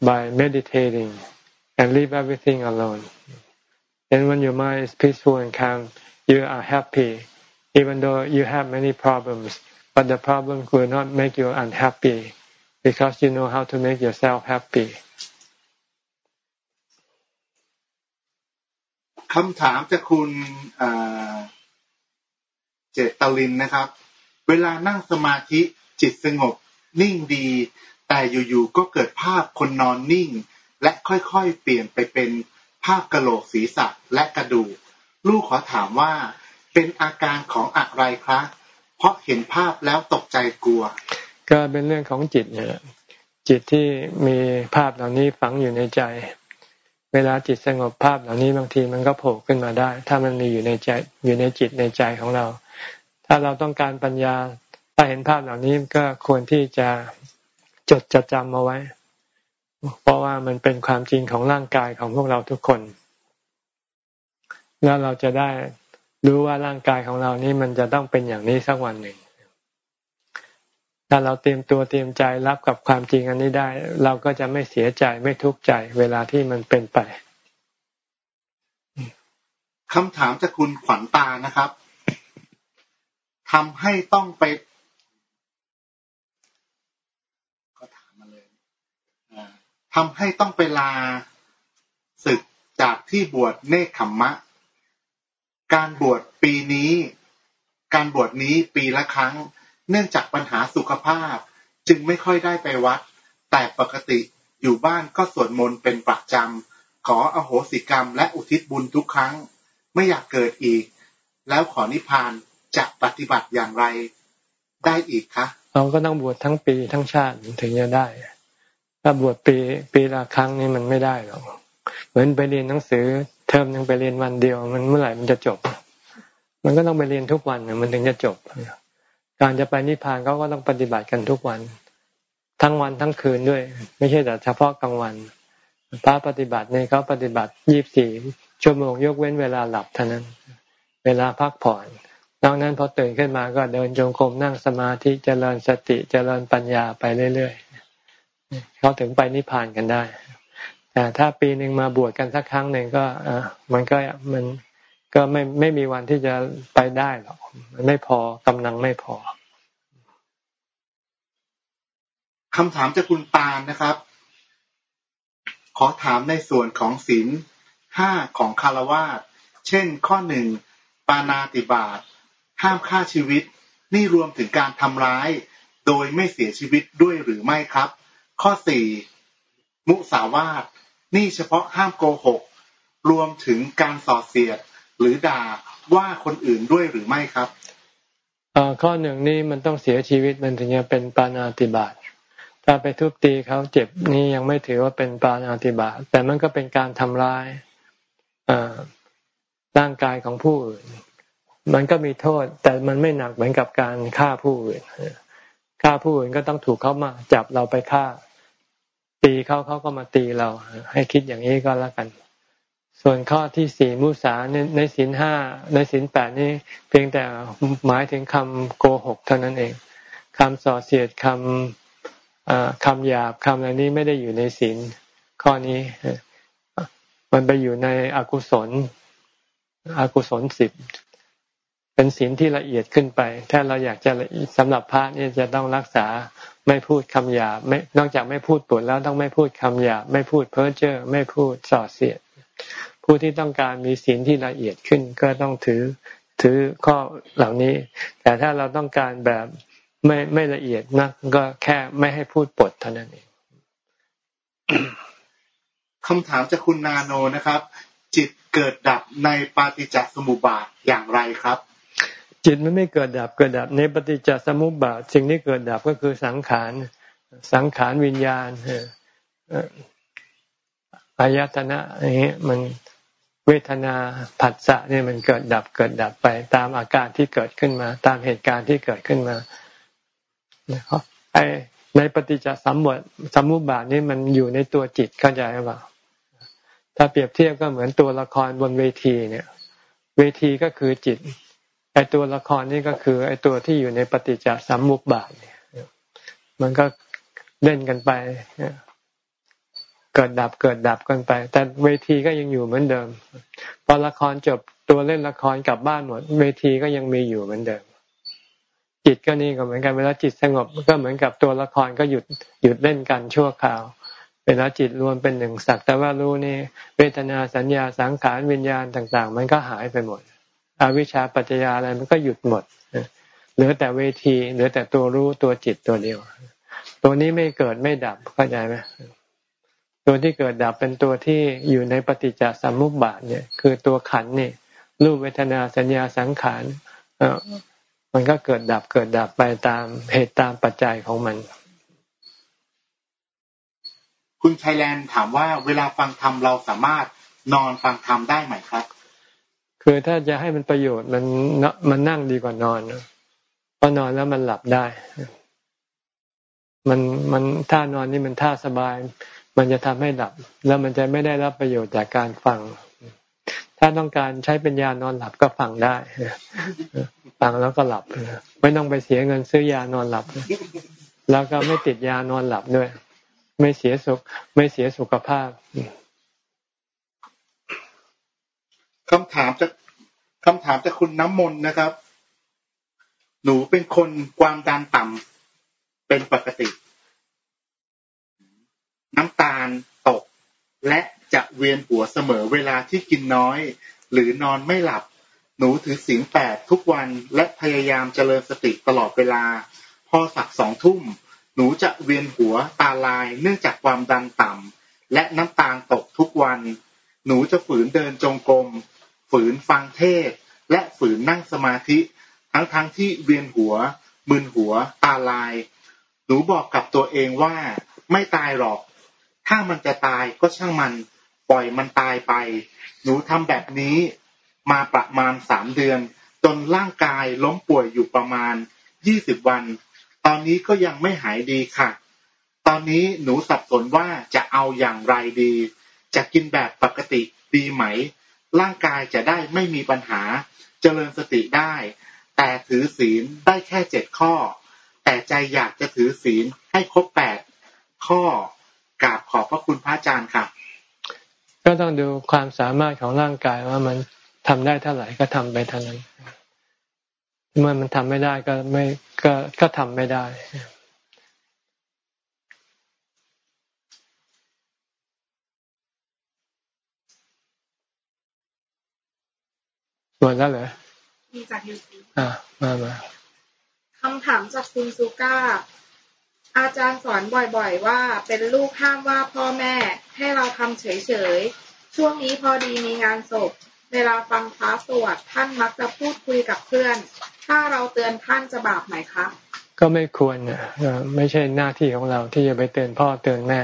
by meditating and leave everything alone. And when your mind is peaceful and calm, you are happy, even though you have many problems. But the problem will not make you unhappy because you know how to make yourself happy. คำถามจากคุณเจตลินนะครับ เวลานั่งสมาธิจิตสงบนิ่งดี แต่อยู่ๆก็เกิดภาพคนนอนนิ่ง และค่อยๆเปลี่ยนไปเป็นภาพกระโหลกศีรษะและกระดูก ลูกขอถามว่าเป็นอาการของอะไรครับเพราะเห็นภาพแล้วตกใจกลัว ก็เป็นเรื่องของจิตเนี่ยจิตที่มีภาพเหล่านี้ฝังอยู่ในใจ เวลาจิตสงบภาพเหล่านี้บางทีมันก็โผล่ขึ้นมาได้ ถ้ามันมีอยู่ในใจอยู่ในจิตในใจของเรา ถ้าเราต้องการปัญญา ถ้าเห็นภาพเหล่านี้ก็ควรที่จะจดจะจำเอาไว้ เพราะว่ามันเป็นความจริงของร่างกายของพวกเราทุกคน แล้วเราจะได้รู้ว่าร่างกายของเรานี่มันจะต้องเป็นอย่างนี้สักวันหนึ่ง ถ้าเราเตรียมตัวเตรียมใจรับกับความจริงอันนี้ได้ เราก็จะไม่เสียใจไม่ทุกข์ใจเวลาที่มันเป็นไปคำถามจากคุณขวัญตานะครับทำให้ต้องไปทำให้ต้องไปลาศึกจากที่บวชเนคขมมะ การบวชปีนี้ การบวชนี้ปีละครั้ง เนื่องจากปัญหาสุขภาพ จึงไม่ค่อยได้ไปวัด แต่ปกติอยู่บ้านก็สวดมนต์เป็นประจำขออโหสิกรรมและอุทิศบุญทุกครั้ง ไม่อยากเกิดอีก แล้วขอนิพพานจะปฏิบัติอย่างไรได้อีกคะเราก็ต้องบวชทั้งปีทั้งชาติถึงจะได้ ถ้าบวชปีปีละครั้งนี่มันไม่ได้หรอกเหมือนไปเรียนหนังสือเทอมนึงไปเรียนวันเดียว มันเมื่อไหร่มันจะจบ มันก็ต้องไปเรียนทุกวันมันถึงจะจบ การจะไปนิพพานเขาก็ต้องปฏิบัติกันทุกวัน ทั้งวันทั้งคืนด้วย ไม่ใช่แต่เฉพาะกลางวันพระปฏิบัติในเขาปฏิบัติยี่บสี่ชั่วโมงยกเว้นเวลาหลับเท่านั้น เวลาพักผ่อนนอกนั้นพอตื่นขึ้นมาก็เดินจงกรมนั่งสมาธิเจริญสติเจริญปัญญาไปเรื่อยๆเขาถึงไปนิพพานกันได้แต่ถ้าปีหนึ่งมาบวชกันสักครั้งหนึ่งก็มันก็มัน ก็ไม่ไม่มีวันที่จะไปได้หรอกมันไม่พอกำลังไม่พอคำถามจากคุณปานนะครับ ขอถามในส่วนของศีลห้าของคารวาสเช่น ข้อหนึ่งปานาติบาตห้ามฆ่าชีวิต นี่รวมถึงการทำร้าย โดยไม่เสียชีวิตด้วยหรือไม่ครับ ข้อสี่มุสาวาทนี่เฉพาะห้ามโกหก รวมถึงการส่อเสียด หรือด่าว่าคนอื่นด้วยหรือไม่ครับข้อหนึ่งนี่มันต้องเสียชีวิตมันถึงจะเป็นปานาติบาตถ้าไปทุบตีเขาเจ็บนี่ยังไม่ถือว่าเป็นปานาติบาตแต่มันก็เป็นการทำร้ายร่างกายของผู้อื่น มันก็มีโทษ แต่มันไม่หนักเหมือนกับการฆ่าผู้อื่นฆ่าผู้อื่นก็ต้องถูกเขามาจับเราไปฆ่า ตีเขาเขาก็มาตีเรา ให้คิดอย่างนี้ก็แล้วกัน ส่วนข้อที่สี่มุสาในในสินห้าในสินแปดนี่เพียงแต่หมายถึงคำโกหกเท่านั้นเองคำส่อเสียดคำคำหยาบคำอะไรนี้ไม่ได้อยู่ในสินข้อนี้มันไปอยู่ในอกุศล อกุศลสิบเป็นศีลที่ละเอียดขึ้นไป ถ้าเราอยากจะสำหรับพระนี่จะต้องรักษาไม่พูดคำหยาบไม่นอกจากไม่พูดปวดแล้วต้องไม่พูดคำหยาบไม่พูดเพ้อเจ้อไม่พูดส่อเสียด ผู้ที่ต้องการมีศีลที่ละเอียดขึ้นก็ต้องถือถือข้อเหล่านี้ แต่ถ้าเราต้องการแบบไม่ไม่ละเอียดนะก็แค่ไม่ให้พูดปดเท่านั้นเองคำถามจากคุณนาโนนะครับ จิตเกิดดับในปาฏิจจสมุปบาทอย่างไรครับ จิตมันไม่เกิดดับเกิดดับในปฏิจจสมุปบาท สิ่งที่เกิดดับก็คือสังขารสังขารวิญญาณ อายตนะอย่างนี้มันเวทนาผัสสะเนี่ยมันเกิดดับเกิดดับไป ตามอาการที่เกิดขึ้นมา ตามเหตุการณ์ที่เกิดขึ้นมาไอในปฏิจจสมุปสมุปบาทนี่มันอยู่ในตัวจิตเข้าใจหรือเปล่าถ้าเปรียบเทียบก็เหมือนตัวละครบนเวทีเนี่ย เวทีก็คือจิตไอตัวละครนี่ก็คือไอตัวที่อยู่ในปฏิจจสมุปบาทเนี่ย มันก็เล่นกันไป เกิดดับเกิดดับกันไป แต่เวทีก็ยังอยู่เหมือนเดิมพอละครจบตัวเล่นละครกลับบ้านหมด เวทีก็ยังมีอยู่เหมือนเดิม จิตก็นี่ก็เหมือนกันเวลาจิตสงบก็เหมือนกับตัวละครก็หยุดหยุดเล่นกันชั่วคราวเวลาจิตรวมเป็นหนึ่งสักแต่ว่ารู้นี่เวทนาสัญญาสังขารวิญญาณต่าง ๆ มันก็หายไปหมด อวิชชาปัจจยาอะไรมันก็หยุดหมดเหลือแต่เวทีเหลือแต่ตัวรู้ตัวจิตตัวเดียว ตัวนี้ไม่เกิดไม่ดับเข้าใจไหม ตัวที่เกิดดับเป็นตัวที่อยู่ในปฏิจจสมุปบาทเนี่ย คือตัวขันนี่รูปเวทนาสัญญาสังขารมันก็เกิดดับเกิดดับไปตามเหตุตามปัจจัยของมัน คุณไทยแลนด์ถามว่าเวลาฟังธรรมเราสามารถนอนฟังธรรมได้ไหมครับ คือถ้าจะให้มันประโยชน์มันมันนั่งดีกว่านอนเพราะนอนแล้วมันหลับได้ มันมันท่านอนนี่มันท่าสบาย มันจะทำให้หลับ แล้วมันจะไม่ได้รับประโยชน์จากการฟัง ถ้าต้องการใช้เป็นยานอนหลับก็ฟังได้ ฟังแล้วก็หลับ ไม่ต้องไปเสียเงินซื้อยานอนหลับ แล้วก็ไม่ติดยานอนหลับด้วย ไม่เสียสุข ไม่เสียสุขภาพคำถามจากคำถามจากคุณน้ำมนต์นะครับ หนูเป็นคนความดันต่ำเป็นปกติ น้ำตาลตก และจะเวียนหัวเสมอเวลาที่กินน้อย หรือนอนไม่หลับ หนูถือศีลแปดทุกวันและพยายามเจริญสติตลอดเวลา พอสักสองทุ่ม หนูจะเวียนหัวตาลายเนื่องจากความดันต่ำและน้ำตาลตกทุกวัน หนูจะฝืนเดินจงกรมฝืนฟังเทศ และฝืนนั่งสมาธิ ทั้งทั้งที่เวียนหัว มึนหัว ตาลาย หนูบอกกับตัวเองว่า ไม่ตายหรอก ถ้ามันจะตายก็ช่างมัน ปล่อยมันตายไป หนูทำแบบนี้มาประมาณสามเดือน จนร่างกายล้มป่วยอยู่ประมาณยี่สิบวัน ตอนนี้ก็ยังไม่หายดีค่ะ ตอนนี้หนูสับสนว่าจะเอาอย่างไรดี จะกินแบบปกติดีไหม ร่างกายจะได้ไม่มีปัญหา เจริญสติได้ แต่ถือศีลได้แค่เจ็ดข้อ แต่ใจอยากจะถือศีลให้ครบแปดข้อ กราบขอบพระคุณพระอาจารย์ค่ะ ก็ต้องดูความสามารถของร่างกายว่ามันทำได้เท่าไหร่ก็ทำไปเท่านั้น เมื่อมันทำไม่ได้ก็ไม่ก็ก็ทำไม่ได้หมดแล้วเหรอมีจากยูทูบอ่ามามาคำถามจากคุณซูก้า อาจารย์สอนบ่อยๆ ว่าเป็นลูกห้ามว่าพ่อแม่ ให้เราทำเฉยๆ ช่วงนี้พอดีมีงานศพ เวลาฟังพระสวดท่านมักจะพูดคุยกับเพื่อน ถ้าเราเตือนท่านจะบาปไหมคะก็ไม่ควรนะเอ่อไม่ใช่หน้าที่ของเราที่จะไปเตือนพ่อเตือนแม่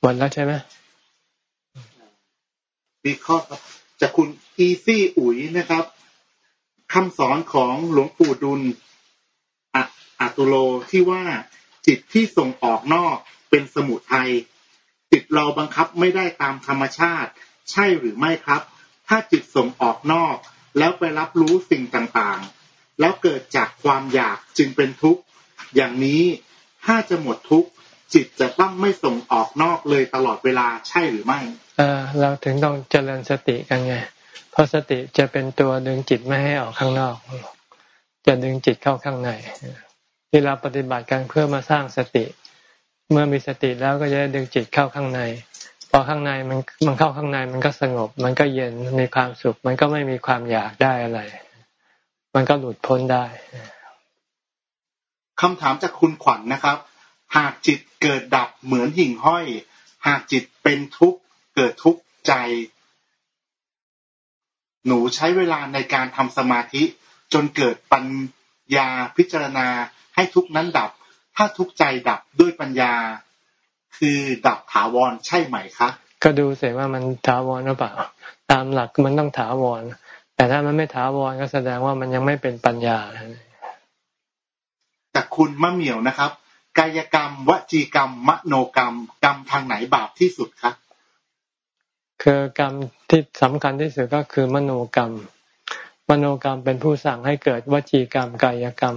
หมดแล้วใช่ไหมมีข้อครับจากคุณอีซี่อุ๋ยนะครับ คำสอนของหลวงปู่ดุลอะตุโลที่ว่าจิตที่ส่งออกนอกเป็นสมุทัยจิตเราบังคับไม่ได้ตามธรรมชาติ ใช่หรือไม่ครับ ถ้าจิตส่งออกนอก แล้วไปรับรู้สิ่งต่างๆ แล้วเกิดจากความอยากจึงเป็นทุกข์ อย่างนี้ถ้าจะหมดทุกข์จิตจะต้องไม่ส่งออกนอกเลยตลอดเวลาใช่หรือไม่ เออเราถึงต้องเจริญสติกันไง ราะสติจะเป็นตัวดึงจิตไม่ให้ออกข้างนอก จะดึงจิตเข้าข้างในที่เราปฏิบัติกันเพื่อมาสร้างสติ เมื่อมีสติแล้วก็จะด้ดึงจิตเข้าข้างใน พอข้างในมันมันเข้าข้างในมันก็สงบ มันก็เย็นมีความสุข มันก็ไม่มีความอยากได้อะไร มันก็หลุดพ้นได้คำถามจากคุณขวัญนะครับ หากจิตเกิดดับเหมือนหิ่งห้อย หากจิตเป็นทุกข์เกิดทุกข์ใจ หนูใช้เวลาในการทำสมาธิ จนเกิดปัญญาพิจารณาให้ทุกข์นั้นดับ ถ้าทุกข์ใจดับด้วยปัญญา คือดับถาวรใช่ไหมคะ ก็ดูเสียว่ามันถาวรหรือเปล่า ตามหลักมันต้องถาวร แต่ถ้ามันไม่ถาวรก็แสดงว่ามันยังไม่เป็นปัญญาจากคุณมะเหมี่ยวนะครับ กายกรรม วจีกรรม มโนกรรม กรรมทางไหนบาปที่สุดครับ คือกรรมที่สำคัญที่สุดก็คือมโนกรรม มโนกรรมเป็นผู้สั่งให้เกิดวจีกรรมกายกรรม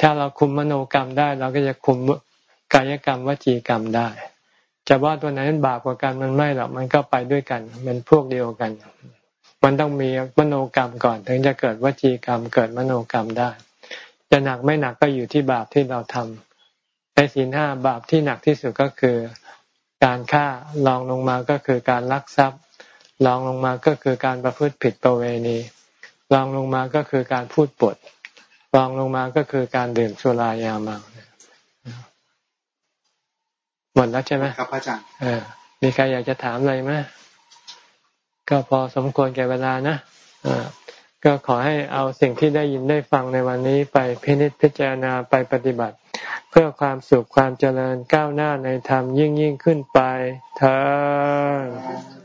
ถ้าเราคุมมโนกรรมได้ เราก็จะคุมกายกรรมวจีกรรมได้จะว่าตัวไหนมันบาปกว่ากันมันไม่หรอกมันก็ไปด้วยกันเป็นพวกเดียวกัน มันต้องมีมโนกรรมก่อน ถึงจะเกิดวจีกรรมเกิดมโนกรรมได้ จะหนักไม่หนักก็อยู่ที่บาปที่เราทำในศีลห้าบาปที่หนักที่สุดก็คือ การฆ่ารองลงมาก็คือการลักทรัพย์รองลงมาก็คือการประพฤติผิดประเวณีรองลงมาก็คือการพูดปดรองลงมาก็คือการดื่มสุรายาเมาหมดแล้วใช่ไหมครับอาจารย์เออมีใครอยากจะถามอะไรไหมก็พอสมควรแก่เวลานะอ่า ก็ขอให้เอาสิ่งที่ได้ยินได้ฟังในวันนี้ไปพินิจพิจารณาไปปฏิบัติ เพื่อความสุขความเจริญก้าวหน้าในธรรมยิ่งยิ่งขึ้นไปเธอ